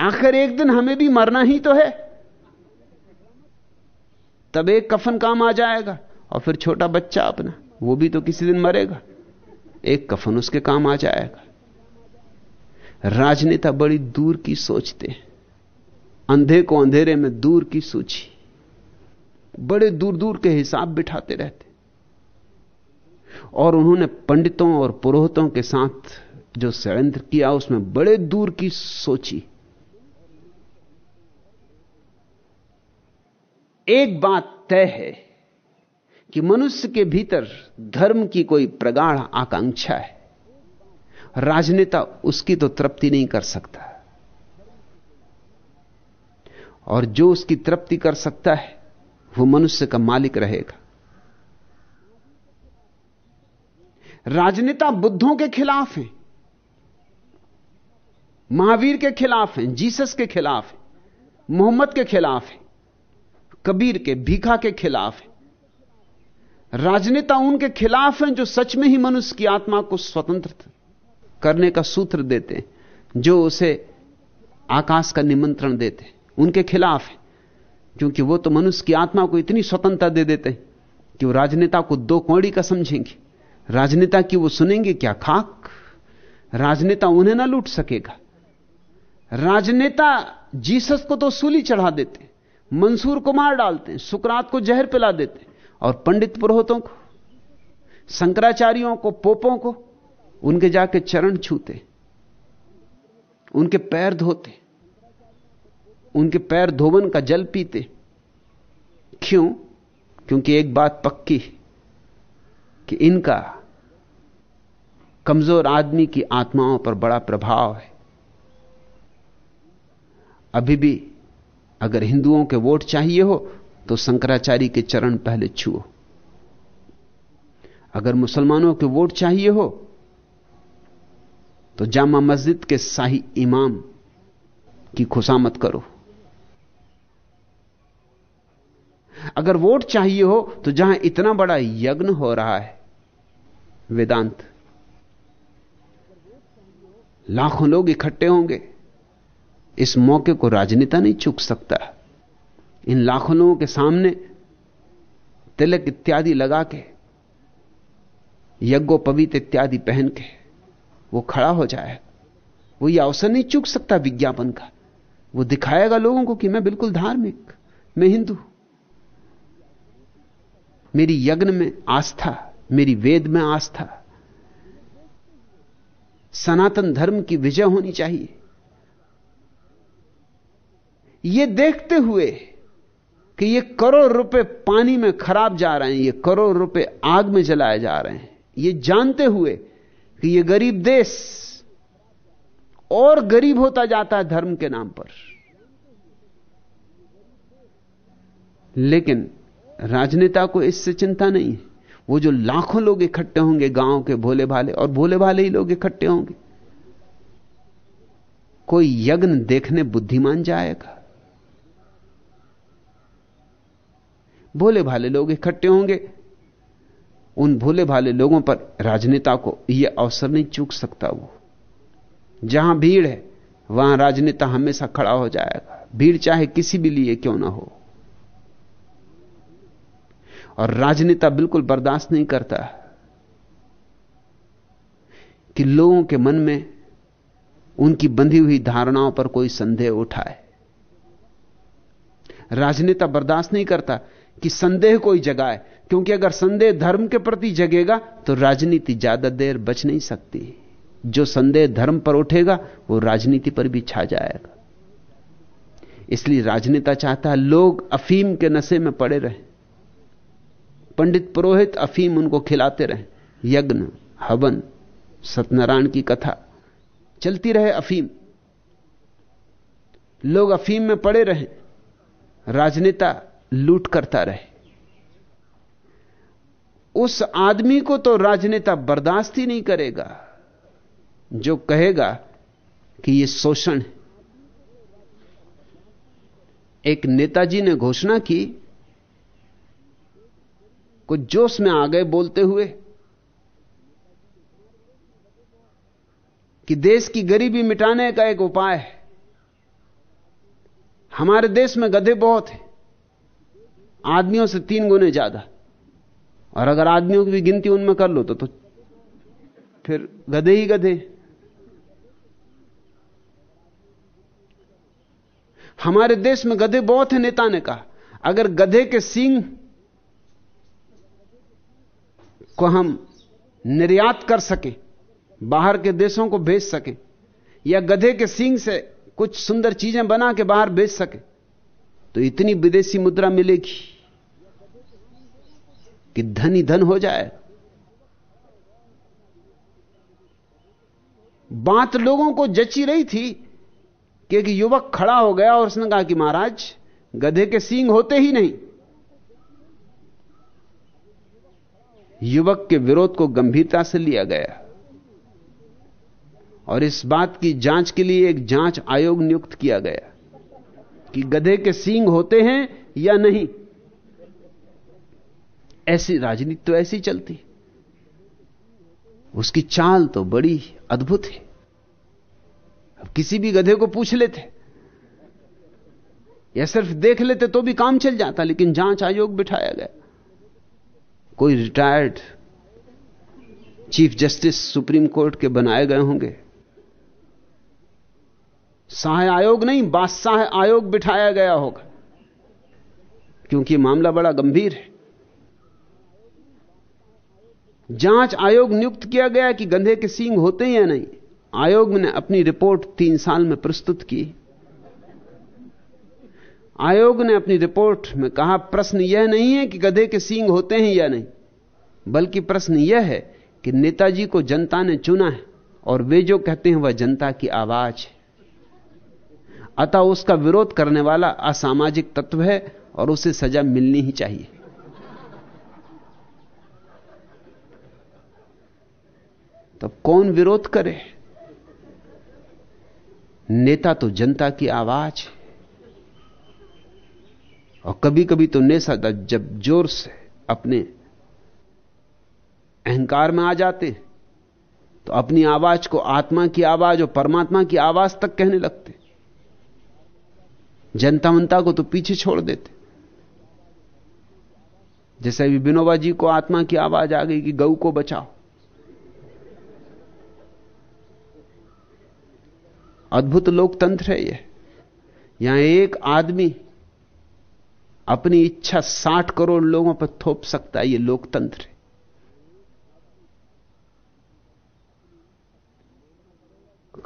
आखिर एक दिन हमें भी मरना ही तो है। तब एक कफन काम आ जाएगा और फिर छोटा बच्चा अपना, वो भी तो किसी दिन मरेगा। एक कफन उसके काम आ जाएगा। राजनेता बड़ी दूर की सोचते हैं। अंधे को अंधेरे में दूर की सूची। बड़े दूर दूर के हिसाब बिठाते रहते। और उन्होंने पंडितों और पुरोहितों के साथ जो षड्यंत्र किया, उसमें बड़े दूर की सोची। एक बात तय है कि मनुष्य के भीतर धर्म की कोई प्रगाढ़ आकांक्षा है। राजनेता उसकी तो तृप्ति नहीं कर सकता। और जो उसकी तृप्ति कर सकता है, वो मनुष्य का मालिक रहेगा। राजनेता बुद्धों के खिलाफ हैं, महावीर के खिलाफ हैं, जीसस के खिलाफ हैं, मोहम्मद के खिलाफ हैं। कबीर के, भीखा के खिलाफ है। राजनेता उनके खिलाफ हैं जो सच में ही मनुष्य की आत्मा को स्वतंत्र करने का सूत्र देते हैं, जो उसे आकाश का निमंत्रण देते हैं। उनके खिलाफ है, क्योंकि वो तो मनुष्य की आत्मा को इतनी स्वतंत्रता दे देते हैं कि वो राजनेता को दो कौड़ी का समझेंगे। राजनेता की वो सुनेंगे क्या खाक? राजनेता उन्हें ना लूट सकेगा। राजनेता जीसस को तो सूली चढ़ा देते मंसूर को मार डालते हैं, सुकरात को जहर पिला देते हैं, और पंडित पुरोहितों को, शंकराचार्यों को, पोपों को, उनके जाके चरण छूते उनके पैर धोते उनके पैर धोवन का जल पीते क्यों? क्योंकि एक बात पक्की कि इनका कमज़ोर आदमी की आत्माओं पर बड़ा प्रभाव है। अभी भी अगर हिंदुओं के वोट चाहिए हो तो शंकराचार्य के चरण पहले छुओ। अगर मुसलमानों के वोट चाहिए हो तो जामा मस्जिद के शाही इमाम की खुशामत करो। अगर वोट चाहिए हो तो जहाँ इतना बड़ा यज्ञ हो रहा है, वेदांत, लाखों लोग इकट्ठे होंगे। इस मौके को राजनेता नहीं चूक सकता। इन लाखों लोगों के सामने तिलक इत्यादि लगा के यज्ञोपवीत इत्यादि पहन के वो खड़ा हो जाए। वो ये अवसर नहीं चूक सकता विज्ञापन का। वो दिखाएगा लोगों को कि मैं बिल्कुल धार्मिक, मैं हिंदू मेरी यज्ञ में आस्था, मेरी वेद में आस्था। सनातन धर्म की विजय होनी चाहिए। यह देखते हुए कि ये करोड़ रुपए पानी में खराब जा रहे हैं, ये करोड़ रुपए आग में जलाए जा रहे हैं। ये जानते हुए कि ये गरीब देश और गरीब होता जाता है धर्म के नाम पर। लेकिन राजनेता को इससे चिंता नहीं है। वो जो लाखों लोग इकट्ठे होंगे गाँव के भोले भाले और भोले भाले ही लोग इकट्ठे होंगे। कोई यज्ञ देखने बुद्धिमान जाएगा? भोले भाले लोग इकट्ठे होंगे। उन भोले भाले लोगों पर राजनेता को यह अवसर नहीं चूक सकता वो। जहाँ भीड़ है, वहाँ राजनेता हमेशा खड़ा हो जाएगा। भीड़ चाहे किसी भी लिए क्यों ना हो। और राजनेता बिल्कुल बर्दाश्त नहीं करता कि लोगों के मन में उनकी बंधी हुई धारणाओं पर कोई संदेह उठाए। राजनेता बर्दाश्त नहीं करता कि संदेह कोई जगाए, क्योंकि अगर संदेह धर्म के प्रति जगेगा तो राजनीति ज़्यादा देर बच नहीं सकती। जो संदेह धर्म पर उठेगा, वो राजनीति पर भी छा जाएगा। इसलिए राजनेता चाहता है, लोग अफीम के नशे में पड़े रहे। पंडित पुरोहित अफीम उनको खिलाते रहे। यज्ञ, हवन, सत्यनारायण की कथा, चलती रहे अफीम। लोग अफीम में पड़े रहे। राजनेता लूट करता रहे। उस आदमी को तो राजनेता बर्दाश्त ही नहीं करेगा, जो कहेगा कि यह शोषण है। एक नेताजी ने घोषणा की, कुछ जोश में आ गए बोलते हुए कि देश की गरीबी मिटाने का एक उपाय है। हमारे देश में गधे बहुत हैं। आदमियों से तीन गुने ज़्यादा। और अगर आदमियों की भी गिनती उनमें कर लो तो, तो फिर गधे ही गधे। हमारे देश में गधे बहुत हैं नेता ने कहा। अगर गधे के सींग को हम निर्यात कर सकें बाहर के देशों को भेज सकें या गधे के सींग से कुछ सुंदर चीज़ें बना के बाहर भेज सके तो इतनी विदेशी मुद्रा मिलेगी। कि धन ही धन हो जाए। बात लोगों को जची रही थी कि एक युवक खड़ा हो गया और उसने कहा कि महाराज, गधे के सींग होते ही नहीं। युवक के विरोध को गंभीरता से लिया गया। और इस बात की जाँच के लिए एक जाँच आयोग नियुक्त किया गया कि गधे के सींग होते हैं या नहीं। ऐसी राजनीति तो ऐसी चलती। उसकी चाल तो बड़ी अद्भुत है। अब किसी भी गधे को पूछ लेते। या सिर्फ़ देख लेते तो भी काम चल जाता, लेकिन जाँच आयोग बिठाया गया। कोई retired chief justice supreme court के बनाए गए होंगे। सहाय आयोग नहीं, बादशाह आयोग बिठाया गया होगा। क्योंकि मामला बड़ा गंभीर है। जाँच आयोग नियुक्त किया गया कि गंधे के सींग होते हैं या नहीं। आयोग ने अपनी रिपोर्ट तीन साल में प्रस्तुत की। आयोग ने अपनी रिपोर्ट में कहा, प्रश्न यह नहीं है कि गधे के सींग होते हैं या नहीं, बल्कि प्रश्न यह है कि नेताजी को जनता ने चुना है और वे जो कहते हैं वह जनता की आवाज़ है। अतः उसका विरोध करने वाला असामाजिक तत्व है और उसे सजा मिलनी ही चाहिए। तो कौन विरोध करे? नेता तो जनता की आवाज़ है। और कभी कभी तो नेता जब ज़ोर से अपने अहंकार में आ जाते तो अपनी आवाज़ को आत्मा की आवाज़ और परमात्मा की आवाज़ तक कहने लगते जनता मनता को तो पीछे छोड़ देते जैसे अभी विनोबा जी को आत्मा की आवाज़ आ गई कि गऊ को बचाओ। अद्भुत लोकतंत्र है यह यहाँ एक आदमी अपनी इच्छा साठ करोड़ लोगों पर थोप सकता है यह लोकतंत्र है।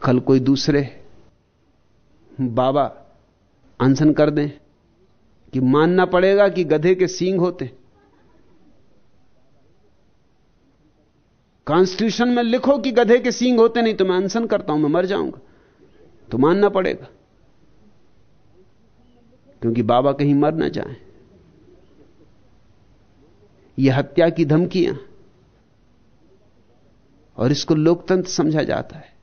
कल कोई दूसरे बाबा अनशन कर दें कि मानना पड़ेगा कि गधे के सींग होते। कॉन्स्टिट्यूशन में लिखो कि गधे के सींग होते, नहीं तो मैं अनशन करता हूँ, मैं मर जाऊँगा। तो मानना पड़ेगा। क्योंकि बाबा कहीं मर ना जाए। यह हत्या की धमकियाँ। और इसको लोकतंत्र समझा जाता है।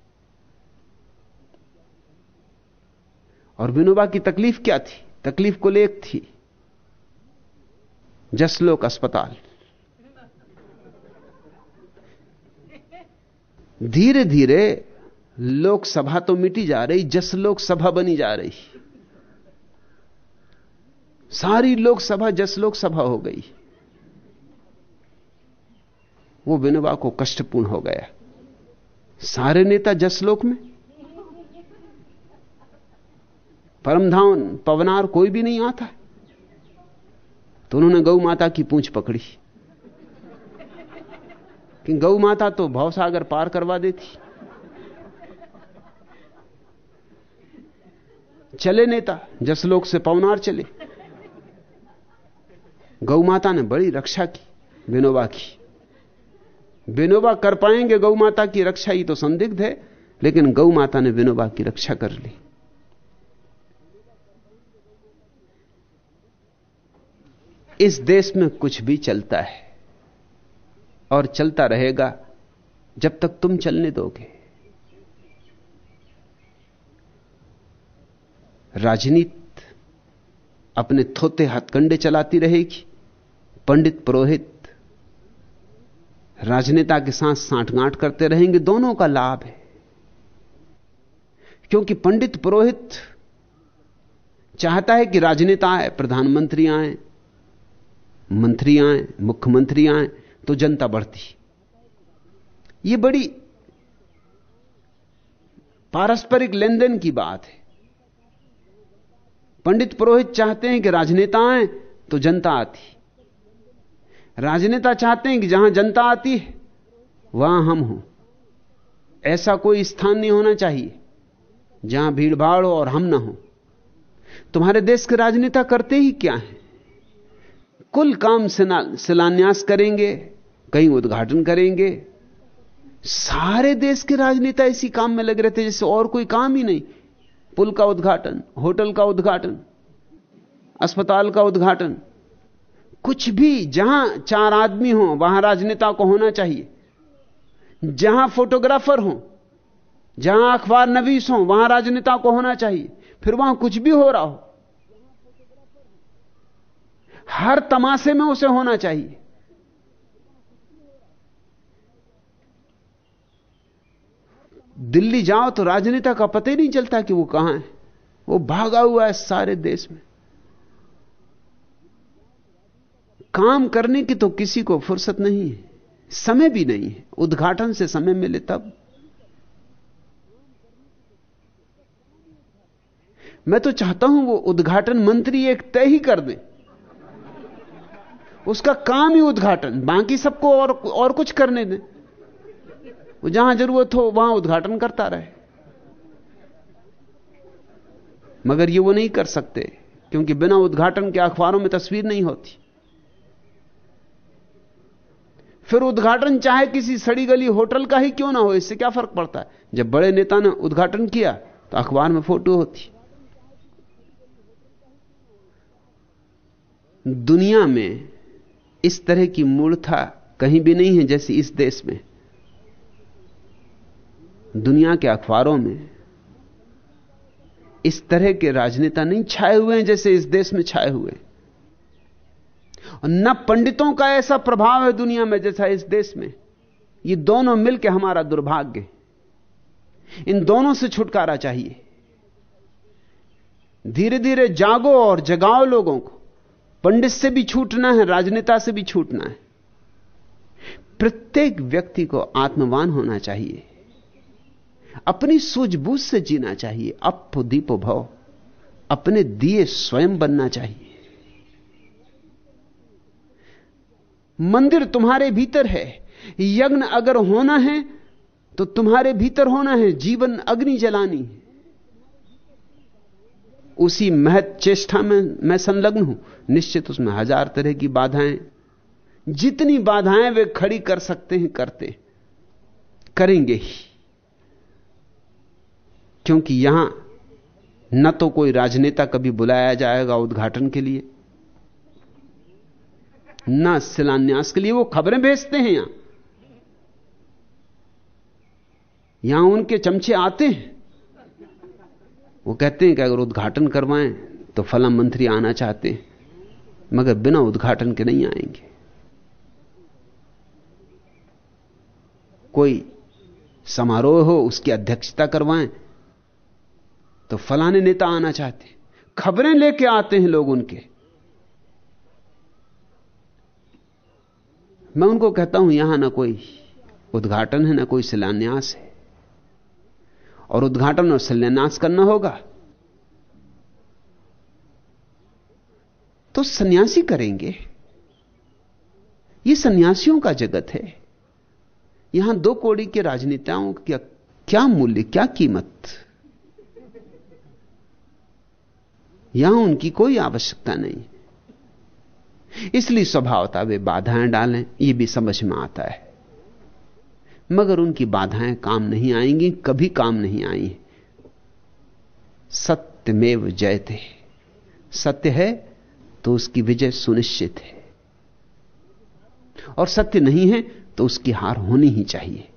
और विनोबा की तकलीफ़ क्या थी? तकलीफ़ को लेक थी। जसलोक अस्पताल। धीरे धीरे लोकसभा तो मिटी जा रही जसलोक सभा बनी जा रही। सारी लोकसभा जसलोक सभा हो गई। वो विनोबा को कष्टपूर्ण हो गया। सारे नेता जसलोक में। परमधाम, पवनार कोई भी नहीं आता। तो उन्होंने गौ माता की पूंछ पकड़ी। कि गौ माता तो भवसागर पार करवा देती। चले नेता जसलोक से पवनार चले। गौ माता ने बड़ी रक्षा की, विनोबा की। विनोबा कर पाएँगे गौ माता की रक्षा ही तो संदिग्ध है, लेकिन गौ माता ने विनोबा की रक्षा कर ली। इस देश में कुछ भी चलता है, और चलता रहेगा, जब तक तुम चलने दोगे। राजनीति अपने थोते हथकंडे चलाती रहेगी। पंडित पुरोहित राजनेता के साथ सांठगांठ करते रहेंगे, दोनों का लाभ है। क्योंकि पंडित पुरोहित चाहता है कि राजनेता आए, प्रधानमंत्री आए, मंत्री आए, मुख्यमंत्री आए तो जनता बढ़ती। यह बड़ी पारस्परिक लेनदेन की बात है। पंडित पुरोहित चाहते हैं कि राजनेता आए तो जनता आती राजनेता चाहते हैं कि जहाँ जनता आती है, वहाँ हम हों। ऐसा कोई स्थान नहीं होना चाहिए, जहाँ भीड़ भाड़ हो और हम ना हो। तुम्हारे देश के राजनेता करते ही क्या है? कुल काम शिलान्यास करेंगे, कहीं उद्घाटन करेंगे। सारे देश के राजनेता इसी काम में लगे रहते जैसे और कोई काम ही नहीं। पुल का उद्घाटन, होटल का उद्घाटन, अस्पताल का उद्घाटन। कुछ भी जहाँ चार आदमी हो, वहाँ राजनेता को होना चाहिए। जहाँ फोटोग्राफर हो, जहाँ अखबार नवीस हो, वहाँ राजनेता को होना चाहिए। फिर वहाँ कुछ भी हो रहा हो, हर तमाशे में उसे होना चाहिए। दिल्ली जाओ तो राजनेता का पता ही नहीं चलता कि वो कहाँ है। वो भागा हुआ है सारे देश में। काम करने की तो किसी को फुर्सत नहीं है। समय भी नहीं है। उद्घाटन से समय मिले तब। मैं तो चाहता हूँ वो उद्घाटन मंत्री एक तय ही कर दे। उसका काम ही उद्घाटन। बाकी सबको और और कुछ करने दें। वो जहाँ ज़रूरत हो, वहाँ उद्घाटन करता रहे। मगर ये वो नहीं कर सकते, क्योंकि बिना उद्घाटन के अखबारों में तस्वीर नहीं होती। फिर उद्घाटन चाहे किसी सड़ी गली होटल का ही क्यों ना हो, इससे क्या फ़र्क पड़ता है? जब बड़े नेता ने उद्घाटन किया तो अखबार में फ़ोटो होती। दुनिया में इस तरह की मूर्था कहीं भी नहीं है जैसे इस देश में। दुनिया के अखबारों में इस तरह के राजनेता नहीं छाए हुए हैं जैसे इस देश में छाए हुए और न पंडितों का ऐसा प्रभाव है दुनिया में जैसा इस देश में। ये दोनों मिलकर हमारा दुर्भाग्य इन दोनों से छुटकारा चाहिए। धीरे धीरे जागो और जगाओ लोगों को। पंडित से भी छूटना है, राजनेता से भी छूटना है। प्रत्येक व्यक्ति को आत्मवान होना चाहिए। अपनी सूझबूझ से जीना चाहिए। अप दीपो भव। अपने दिए स्वयं बनना चाहिए। मंदिर तुम्हारे भीतर है। यज्ञ अगर होना है तो तुम्हारे भीतर होना है। जीवन अग्नि जलानी उसी महत चेष्टा में मैं संलग्न हूँ। निश्चित उसमें हज़ार तरह की बाधाएँ। जितनी बाधाएँ वे खड़ी कर सकते हैं, करते। करेंगे ही। क्योंकि यहाँ न तो कोई राजनेता कभी बुलाया जाएगा उद्घाटन के लिए, न शिलान्यास के लिए, वो खबरें भेजते हैं यहाँ। यहाँ उनके चमचे आते हैं। वो कहते हैं कि अगर उद्घाटन करवाएँ तो फला मंत्री आना चाहते हैं, मगर बिना उद्घाटन के नहीं आएँगे। कोई समारोह हो, उसकी अध्यक्षता करवाएँ तो फलाने नेता आना चाहते खबरें लेके आते हैं लोग उनके। मैं उनको कहता हूँ, यहाँ ना कोई उद्घाटन है, ना कोई शिलान्यास है। और उद्घाटन और शिलान्यास करना होगा। तो सन्यासी करेंगे। ये सन्यासियों का जगत है। यहाँ दो कोड़ी के राजनेताओं का क्या मूल्य, क्या कीमत? यहाँ उनकी कोई आवश्यकता नहीं। इसलिए स्वभावता वे बाधाएँ डालें यह भी समझ में आता है। मगर उनकी बाधाएँ काम नहीं आएँगी, कभी काम नहीं आई। सत्यमेव जयते। सत्य है तो उसकी विजय सुनिश्चित है। और सत्य नहीं है तो उसकी हार होनी ही चाहिए।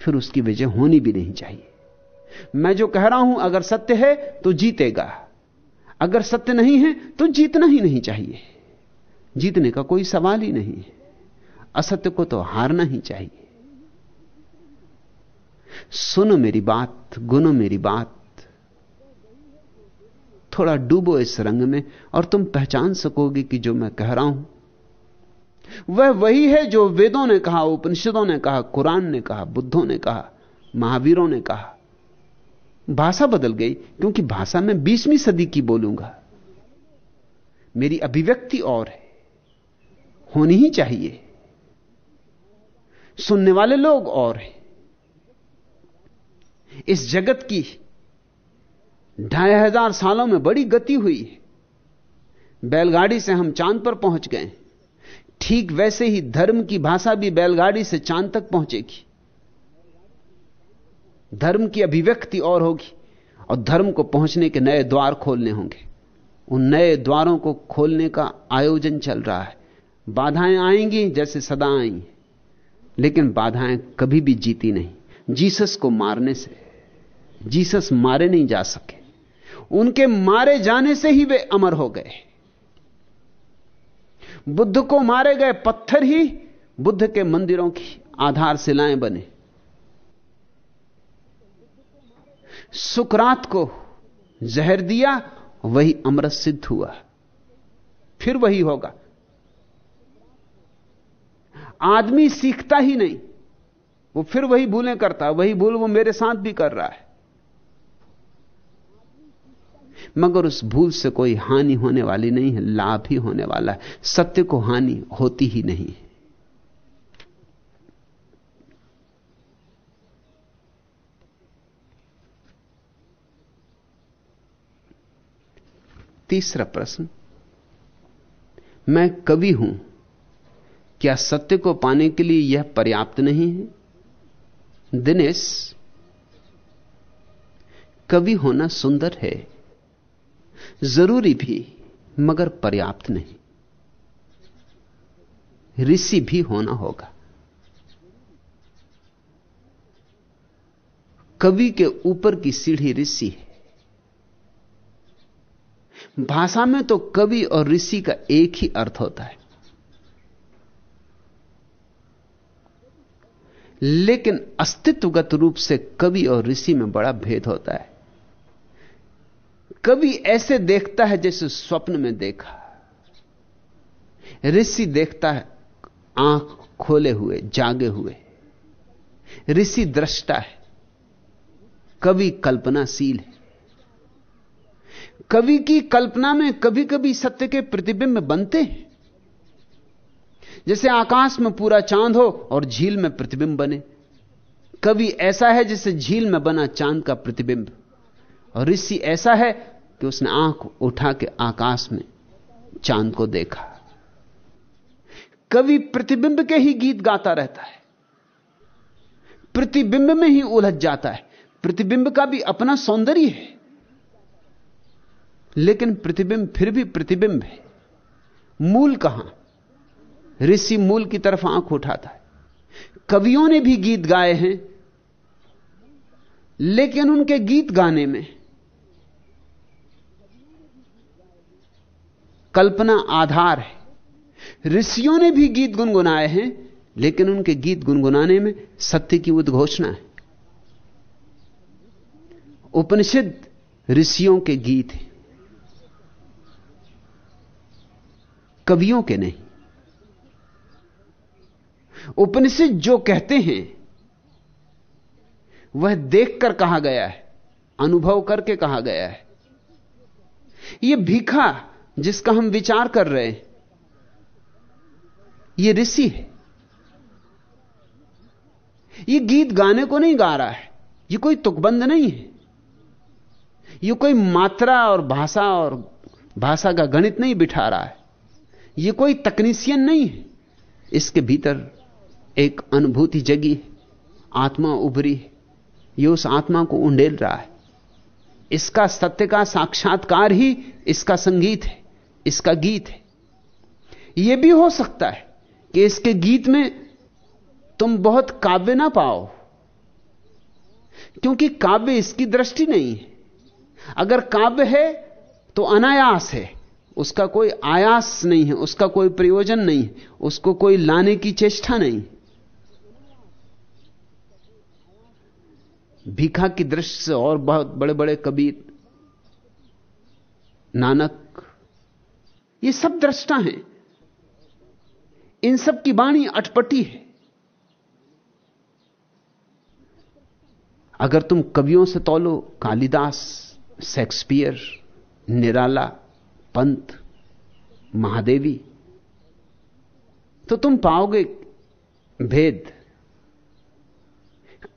फिर उसकी विजय होनी भी नहीं चाहिए। मैं जो कह रहा हूँ, अगर सत्य है तो जीतेगा। अगर सत्य नहीं है तो जीतना ही नहीं चाहिए। जीतने का कोई सवाल ही नहीं है। असत्य को तो हारना ही चाहिए। सुनो मेरी बात, गुनो मेरी बात। थोड़ा डूबो इस रंग में, और तुम पहचान सकोगे कि जो मैं कह रहा हूँ, वह वही है जो वेदों ने कहा, उपनिषदों ने कहा, कुरान ने कहा, बुद्धों ने कहा, महावीरों ने कहा। भाषा बदल गई, क्योंकि भाषा में बीसवीं सदी की बोलूँगा। मेरी अभिव्यक्ति और है। होनी ही चाहिए। सुनने वाले लोग और हैं। इस जगत की ढाई हज़ार सालों में बड़ी गति हुई है। बैलगाड़ी से हम चाँद पर पहुँच गए। ठीक वैसे ही धर्म की भाषा भी बैलगाड़ी से चाँद तक पहुंचेगी। धर्म की अभिव्यक्ति और होगी और धर्म को पहुँचने के नए द्वार खोलने होंगे। उन नए द्वारों को खोलने का आयोजन चल रहा है। बाधाएँ आएँगी जैसे सदा आई लेकिन बाधाएँ कभी भी जीती नहीं। जीसस को मारने से, जीसस मारे नहीं जा सके। उनके मारे जाने से ही वे अमर हो गए। बुद्ध को मारे गए पत्थर ही बुद्ध के मंदिरों की आधार शिलाएँ बने। सुकरात को जहर दिया, वही अमृत सिद्ध हुआ। फिर वही होगा। आदमी सीखता ही नहीं। वो फिर वही भूलें करता, वही भूल वो मेरे साथ भी कर रहा है। मगर उस भूल से कोई हानि होने वाली नहीं है, लाभ ही होने वाला है। सत्य को हानि होती ही नहीं तीसरा प्रश्न, मैं कवि हूँ, क्या सत्य को पाने के लिए यह पर्याप्त नहीं है? दिनेश, कवि होना सुंदर है, ज़रूरी भी, मगर पर्याप्त नहीं। ऋषि भी होना होगा। कवि के ऊपर की सीढ़ी ऋषि है। भाषा में तो कवि और ऋषि का एक ही अर्थ होता है। लेकिन अस्तित्वगत रूप से कवि और ऋषि में बड़ा भेद होता है। कवि ऐसे देखता है जैसे स्वप्न में देखा। ऋषि देखता है, आँख खोले हुए, जागे हुए। ऋषि दृष्टा है। कवि कल्पनाशील है। कवि की कल्पना में कभी कभी सत्य के प्रतिबिंब बनते हैं। जैसे आकाश में पूरा चाँद हो और झील में प्रतिबिंब बने। कवि ऐसा है जैसे झील में बना चाँद का प्रतिबिंब। और ऋषि ऐसा है कि उसने आँख उठा के आकाश में चाँद को देखा। कवि प्रतिबिंब के ही गीत गाता रहता है। प्रतिबिंब में ही उलझ जाता है। प्रतिबिंब का भी अपना सौंदर्य है। लेकिन प्रतिबिंब, फिर भी प्रतिबिंब है। मूल कहाँ? ऋषि मूल की तरफ़ आँख उठाता है। कवियों ने भी गीत गाए हैं, लेकिन उनके गीत गाने में कल्पना आधार है। ऋषियों ने भी गीत गुनगुनाए हैं, लेकिन उनके गीत गुनगुनाने में सत्य की उद्घोषणा है। उपनिषद ऋषियों के गीत हैं। कवियों के नहीं। उपनिषद जो कहते हैं, वह देखकर कहा गया है, अनुभव करके कहा गया है। यह भीखा जिसका हम विचार कर रहे हैं यह ऋषि है। यह गीत गाने को नहीं गा रहा है यह कोई तुकबंद नहीं है। यह कोई मात्रा और भाषा और भाषा का गणित नहीं बिठा रहा है। यह कोई तकनीशियन नहीं है। इसके भीतर एक अनुभूति जगी आत्मा उभरी यह उस आत्मा को उंडेल रहा है। इसका सत्य का साक्षात्कार ही इसका संगीत है, इसका गीत है। यह भी हो सकता है कि इसके गीत में तुम बहुत काव्य ना पाओ, क्योंकि काव्य इसकी दृष्टि नहीं है। अगर काव्य है तो अनायास है। उसका कोई आयास नहीं है, उसका कोई प्रयोजन नहीं है, उसको कोई लाने की चेष्टा नहीं। भीखा की दृष्टि से और बहुत बड़े बड़े कबीर, नानक, ये सब दृष्टा हैं। इन सब की वाणी अटपटी है। अगर तुम कवियों से तोलो, कालिदास, शेक्सपियर, निराला पंत, महादेवी। तो तुम पाओगे भेद।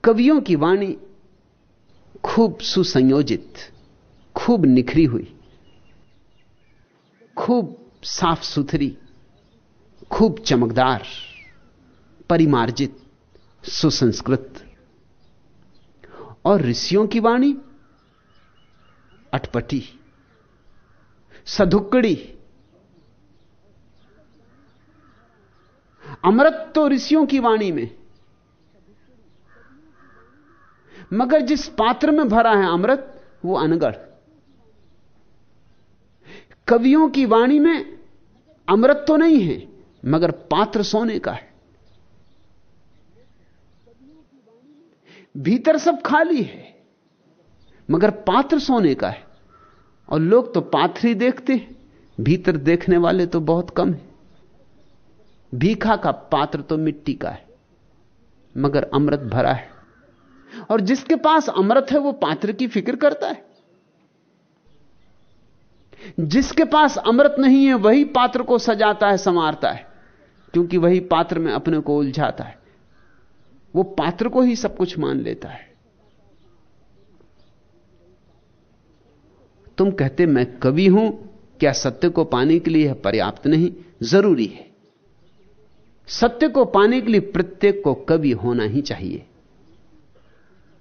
कवियों की वाणी खूब सुसंयोजित, खूब निखरी हुई, खूब साफ़ सुथरी खूब चमकदार, परिमार्जित, सुसंस्कृत। और ऋषियों की वाणी अटपटी। सधुक्कड़ी। अमृत तो ऋषियों की वाणी में। मगर जिस पात्र में भरा है अमृत, वो अनगढ़ कवियों की वाणी में अमृत तो नहीं है, मगर पात्र सोने का है। भीतर सब खाली है, मगर पात्र सोने का है। और लोग तो पात्र ही देखते हैं, भीतर देखने वाले तो बहुत कम है। भीखा का पात्र तो मिट्टी का है, मगर अमृत भरा है। और जिसके पास अमृत है, वो पात्र की फ़िक्र करता है। जिसके पास अमृत नहीं है, वही पात्र को सजाता है, संवारता है, क्योंकि वही पात्र में अपने को उलझाता है। वो पात्र को ही सब कुछ मान लेता है। तुम कहते मैं कवि हूँ क्या सत्य को पाने के लिए पर्याप्त नहीं? ज़रूरी है। सत्य को पाने के लिए प्रत्येक को कवि होना ही चाहिए।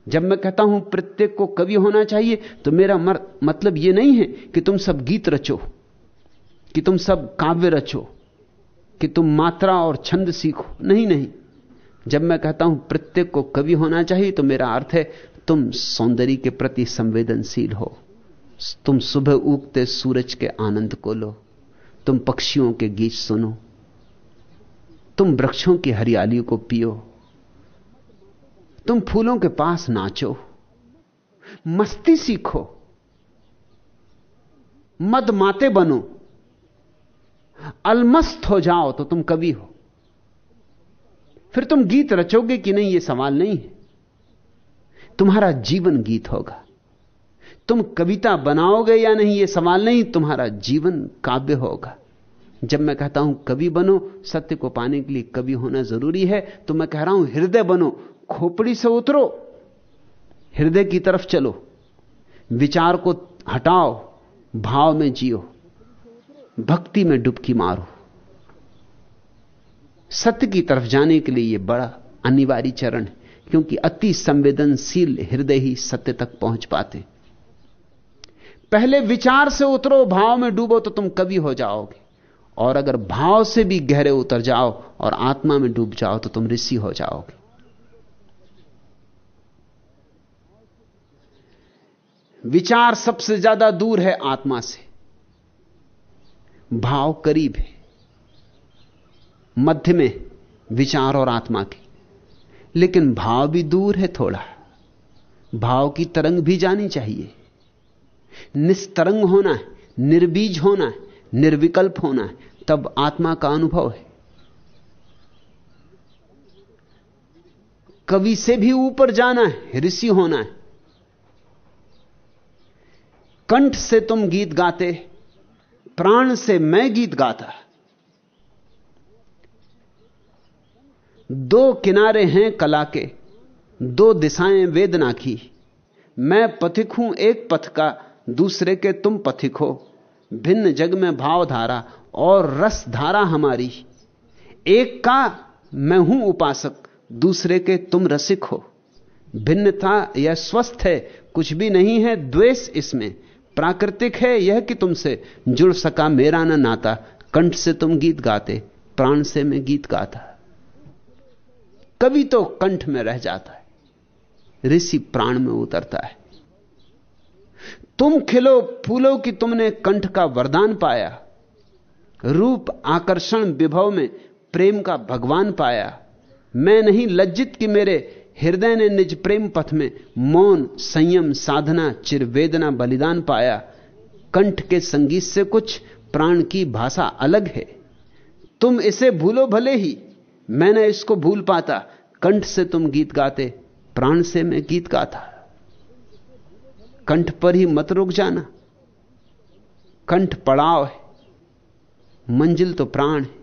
जब मैं कहता हूँ प्रत्येक को कवि होना चाहिए तो मेरा मर, मतलब यह नहीं है कि तुम सब गीत रचो कि तुम सब काव्य रचो कि तुम मात्रा और छंद सीखो। नहीं नहीं। जब मैं कहता हूँ प्रत्येक को कवि होना चाहिए तो मेरा अर्थ है तुम सौंदर्य के प्रति संवेदनशील हो। तुम सुबह उगते सूरज के आनंद को लो। तुम पक्षियों के गीत सुनो। तुम वृक्षों की हरियाली को पियो। तुम फूलों के पास नाचो। मस्ती सीखो। मद माते बनो। अलमस्त हो जाओ तो तुम कवि हो। फिर तुम गीत रचोगे कि नहीं यह सवाल नहीं है। तुम्हारा जीवन गीत होगा। तुम कविता बनाओगे या नहीं यह सवाल नहीं, तुम्हारा जीवन काव्य होगा। जब मैं कहता हूँ, कवि बनो, सत्य को पाने के लिए कवि होना ज़रूरी है तो मैं कह रहा हूँ, हृदय बनो, खोपड़ी से उतरो, हृदय की तरफ़ चलो, विचार को हटाओ, भाव में जियो, भक्ति में डुबकी मारो। सत्य की तरफ़ जाने के लिए यह बड़ा अनिवार्य चरण है, क्योंकि अति संवेदनशील हृदय ही सत्य तक पहुँच पाते। पहले विचार से उतरो, भाव में डूबो तो तुम कवि हो जाओगे। और अगर भाव से भी गहरे उतर जाओ और आत्मा में डूब जाओ तो तुम ऋषि हो जाओगे। विचार सबसे ज़्यादा दूर है आत्मा से। भाव करीब है। मध्य में विचार और आत्मा की। लेकिन भाव भी दूर है थोड़ा। भाव की तरंग भी जानी चाहिए। निस्तरंग होना है, निर्बीज होना है, निर्विकल्प होना है, तब आत्मा का अनुभव है। कवि से भी ऊपर जाना है, ऋषि होना है। कंठ से तुम गीत गाते, प्राण से मैं गीत गाता। दो किनारे हैं कला के, दो दिशाएँ वेदना की। मैं पथिक हूँ, एक पथ का दूसरे के तुम पथिक हो। भिन्न जग में भाव धारा और रस धारा हमारी। एक का मैं हूँ उपासक, दूसरे के तुम रसिक हो। भिन्नता यह स्वस्थ है, कुछ भी नहीं है द्वेष इसमें। प्राकृतिक है यह कि तुमसे जुड़ सका मेरा ना नाता। कंठ से तुम गीत गाते, प्राण से मैं गीत गाता। कभी तो कंठ में रह जाता है, ऋषि प्राण में उतरता है। तुम खिलो फूलो कि तुमने कंठ का वरदान पाया। रूप, आकर्षण, विभव में प्रेम का भगवान पाया। मैं नहीं लज्जित कि मेरे हृदय ने निज प्रेम पथ में मौन, संयम, साधना, चिरवेदना, बलिदान पाया। कंठ के संगीत से कुछ, प्राण की भाषा अलग है। तुम इसे भूलो भले ही मैंने इसको भूल पाता। कंठ से तुम गीत गाते, प्राण से मैं गीत गाता। कंठ पर ही मत रुक जाना। कंठ पड़ाव है, मंजिल तो प्राण है।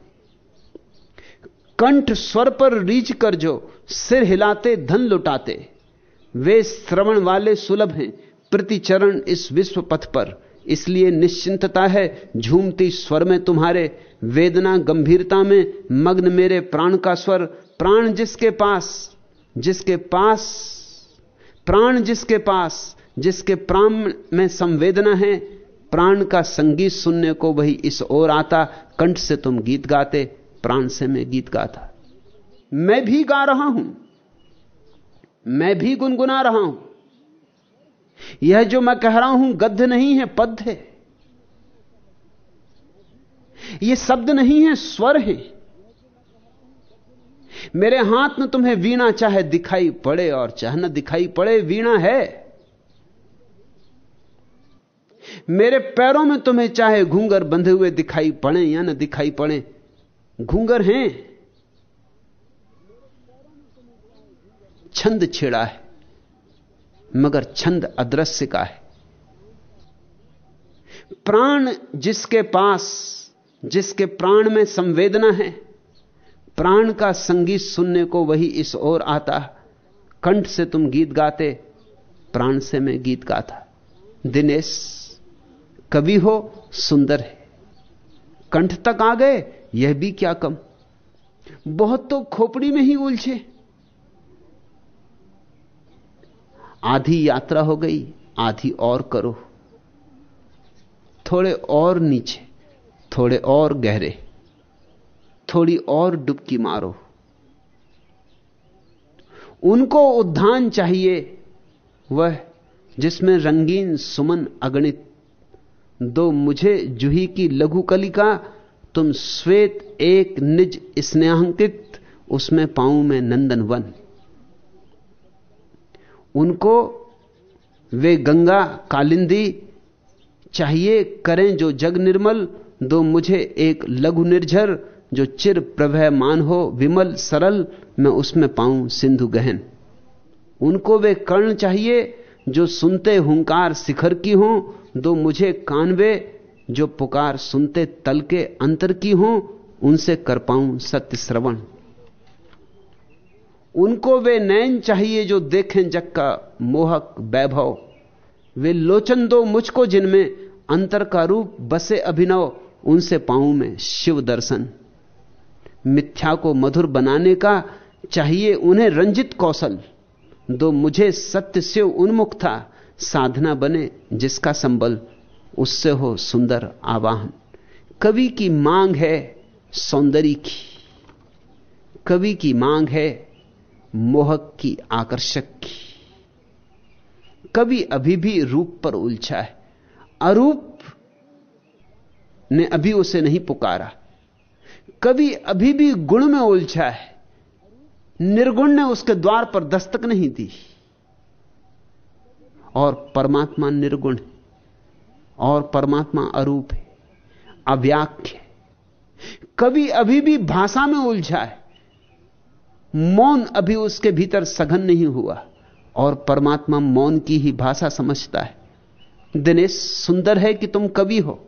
कंठ स्वर पर रीच कर जो, सिर हिलाते, धन लुटाते। वे श्रवण वाले सुलभ हैं, प्रतिचरण इस विश्व पथ पर। इसलिए निश्चिंतता है, झूमती स्वर में तुम्हारे, वेदना गंभीरता में, मग्न मेरे प्राण का स्वर। प्राण जिसके पास जिसके पास, प्राण जिसके पास जिसके प्राण में संवेदना है, प्राण का संगीत सुनने को वही इस ओर आता, कंठ से तुम गीत गाते, प्राण से मैं गीत गाता। मैं भी गा रहा हूँ, मैं भी गुनगुना रहा हूँ। यह जो मैं कह रहा हूँ गद्य नहीं है पद है। यह शब्द नहीं है, स्वर है। मेरे हाथ में तुम्हें वीणा चाहे दिखाई पड़े और चाहे न दिखाई पड़े, वीणा है। मेरे पैरों में तुम्हें चाहे घूंगर बंधे हुए दिखाई पड़े या न दिखाई पड़े घूंगर हैं। छंद छेड़ा है, मगर छंद अदृश्य का है। प्राण जिसके पास, जिसके प्राण में संवेदना है, प्राण का संगीत सुनने को वही इस ओर आता। कंठ से तुम गीत गाते, प्राण से मैं गीत गाता। दिनेश कवि हो, सुंदर है। कंठ तक आ गए, यह भी क्या कम। बहुत तो खोपड़ी में ही उलझे। आधी यात्रा हो गई, आधी और करो। थोड़े और नीचे, थोड़े और गहरे, थोड़ी और डुबकी मारो। उनको उद्धान चाहिए, वह जिसमें रंगीन सुमन अगणित दो मुझे जूही की लघु कलिका तुम श्वेत एक निज स्नेहांकित, उसमें पाऊँ मैं नंदन वन। उनको वे गंगा कालिंदी चाहिए करें जो जग निर्मल, दो मुझे एक लघु निर्झर, जो चिर प्रभय मान हो विमल सरल, मैं उसमें पाऊँ सिंधु गहन। उनको वे कर्ण चाहिए, जो सुनते हुंकार शिखर की हो दो मुझे कानवे जो पुकार सुनते तल के अंतर की हो, उनसे कर पाऊँ सत्य श्रवण। उनको वे नैन चाहिए जो देखें जग का मोहक वैभव। वे लोचन दो मुझको जिनमें अंतर का रूप बसे अभिनव, उनसे पाऊँ मैं शिव दर्शन। मिथ्या को मधुर बनाने का चाहिए उन्हें रंजित कौशल। दो मुझे सत्य से उन्मुख था साधना बने जिसका संबल उससे हो सुंदर आवाहन। कवि की मांग है सौंदर्य की। कवि की मांग है मोहक की, आकर्षक की। कवि अभी भी रूप पर उलझा है। अरूप ने अभी उसे नहीं पुकारा। कवि अभी भी गुण में उलझा है। निर्गुण ने उसके द्वार पर दस्तक नहीं दी। और परमात्मा निर्गुण है, और परमात्मा अरूप है, अव्याख्य कवि अभी भी भाषा में उलझा है, मौन अभी उसके भीतर सघन नहीं हुआ, और परमात्मा मौन की ही भाषा समझता है। दिनेश, सुंदर है कि तुम कवि हो?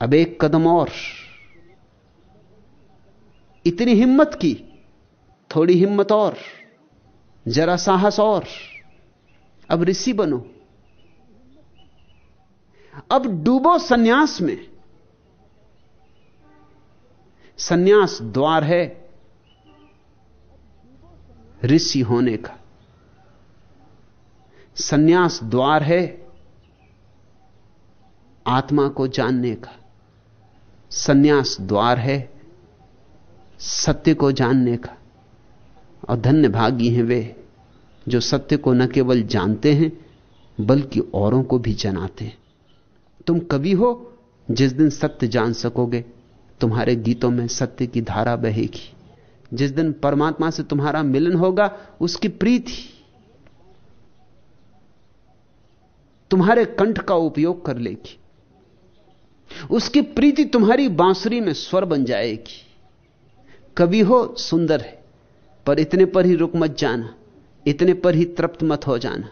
अब एक कदम और। इतनी हिम्मत की, थोड़ी हिम्मत और। जरा साहस और। अब ऋषि बनो। अब डूबो सन्यास में। सन्यास द्वार है ऋषि होने का। सन्यास द्वार है आत्मा को जानने का। सन्यास द्वार है सत्य को जानने का। और धन्य भागी हैं वे, जो सत्य को न केवल जानते हैं, बल्कि औरों को भी जनाते हैं। तुम कवि हो, जिस दिन सत्य जान सकोगे, तुम्हारे गीतों में सत्य की धारा बहेगी। जिस दिन परमात्मा से तुम्हारा मिलन होगा, उसकी प्रीति। तुम्हारे कंठ का उपयोग कर लेगी। उसकी प्रीति तुम्हारी बांसुरी में स्वर बन जाएगी। कवि हो, सुंदर है। पर इतने पर ही रुक मत जाना, इतने पर ही तृप्त मत हो जाना,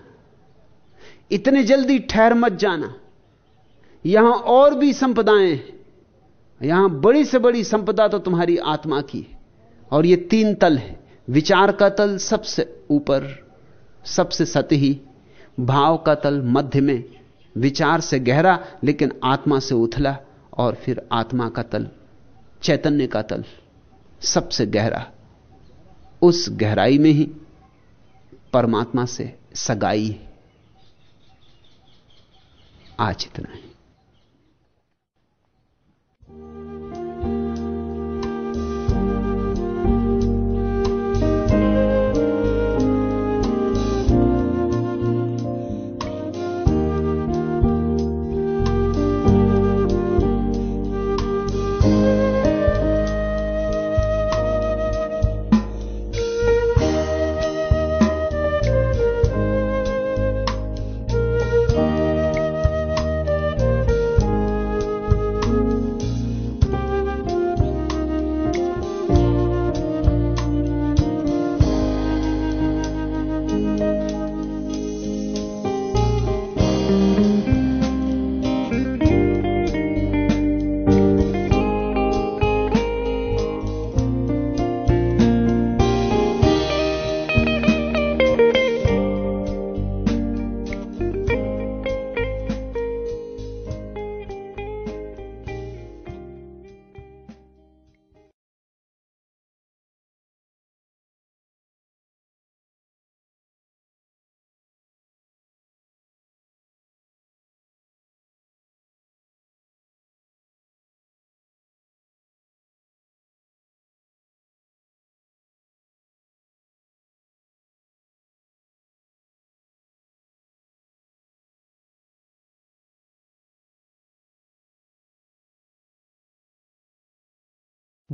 इतने जल्दी ठहर मत जाना। यहाँ और भी संपदाएँ यहाँ बड़ी से बड़ी संपदा तो तुम्हारी आत्मा की है, और ये तीन तल है। विचार का तल सबसे ऊपर, सबसे सतही, भाव का तल मध्य में, विचार से गहरा, लेकिन आत्मा से उथला, और फिर आत्मा का तल, चैतन्य का तल सबसे गहरा। उस गहराई में ही परमात्मा से सगाई है। आज इतना है।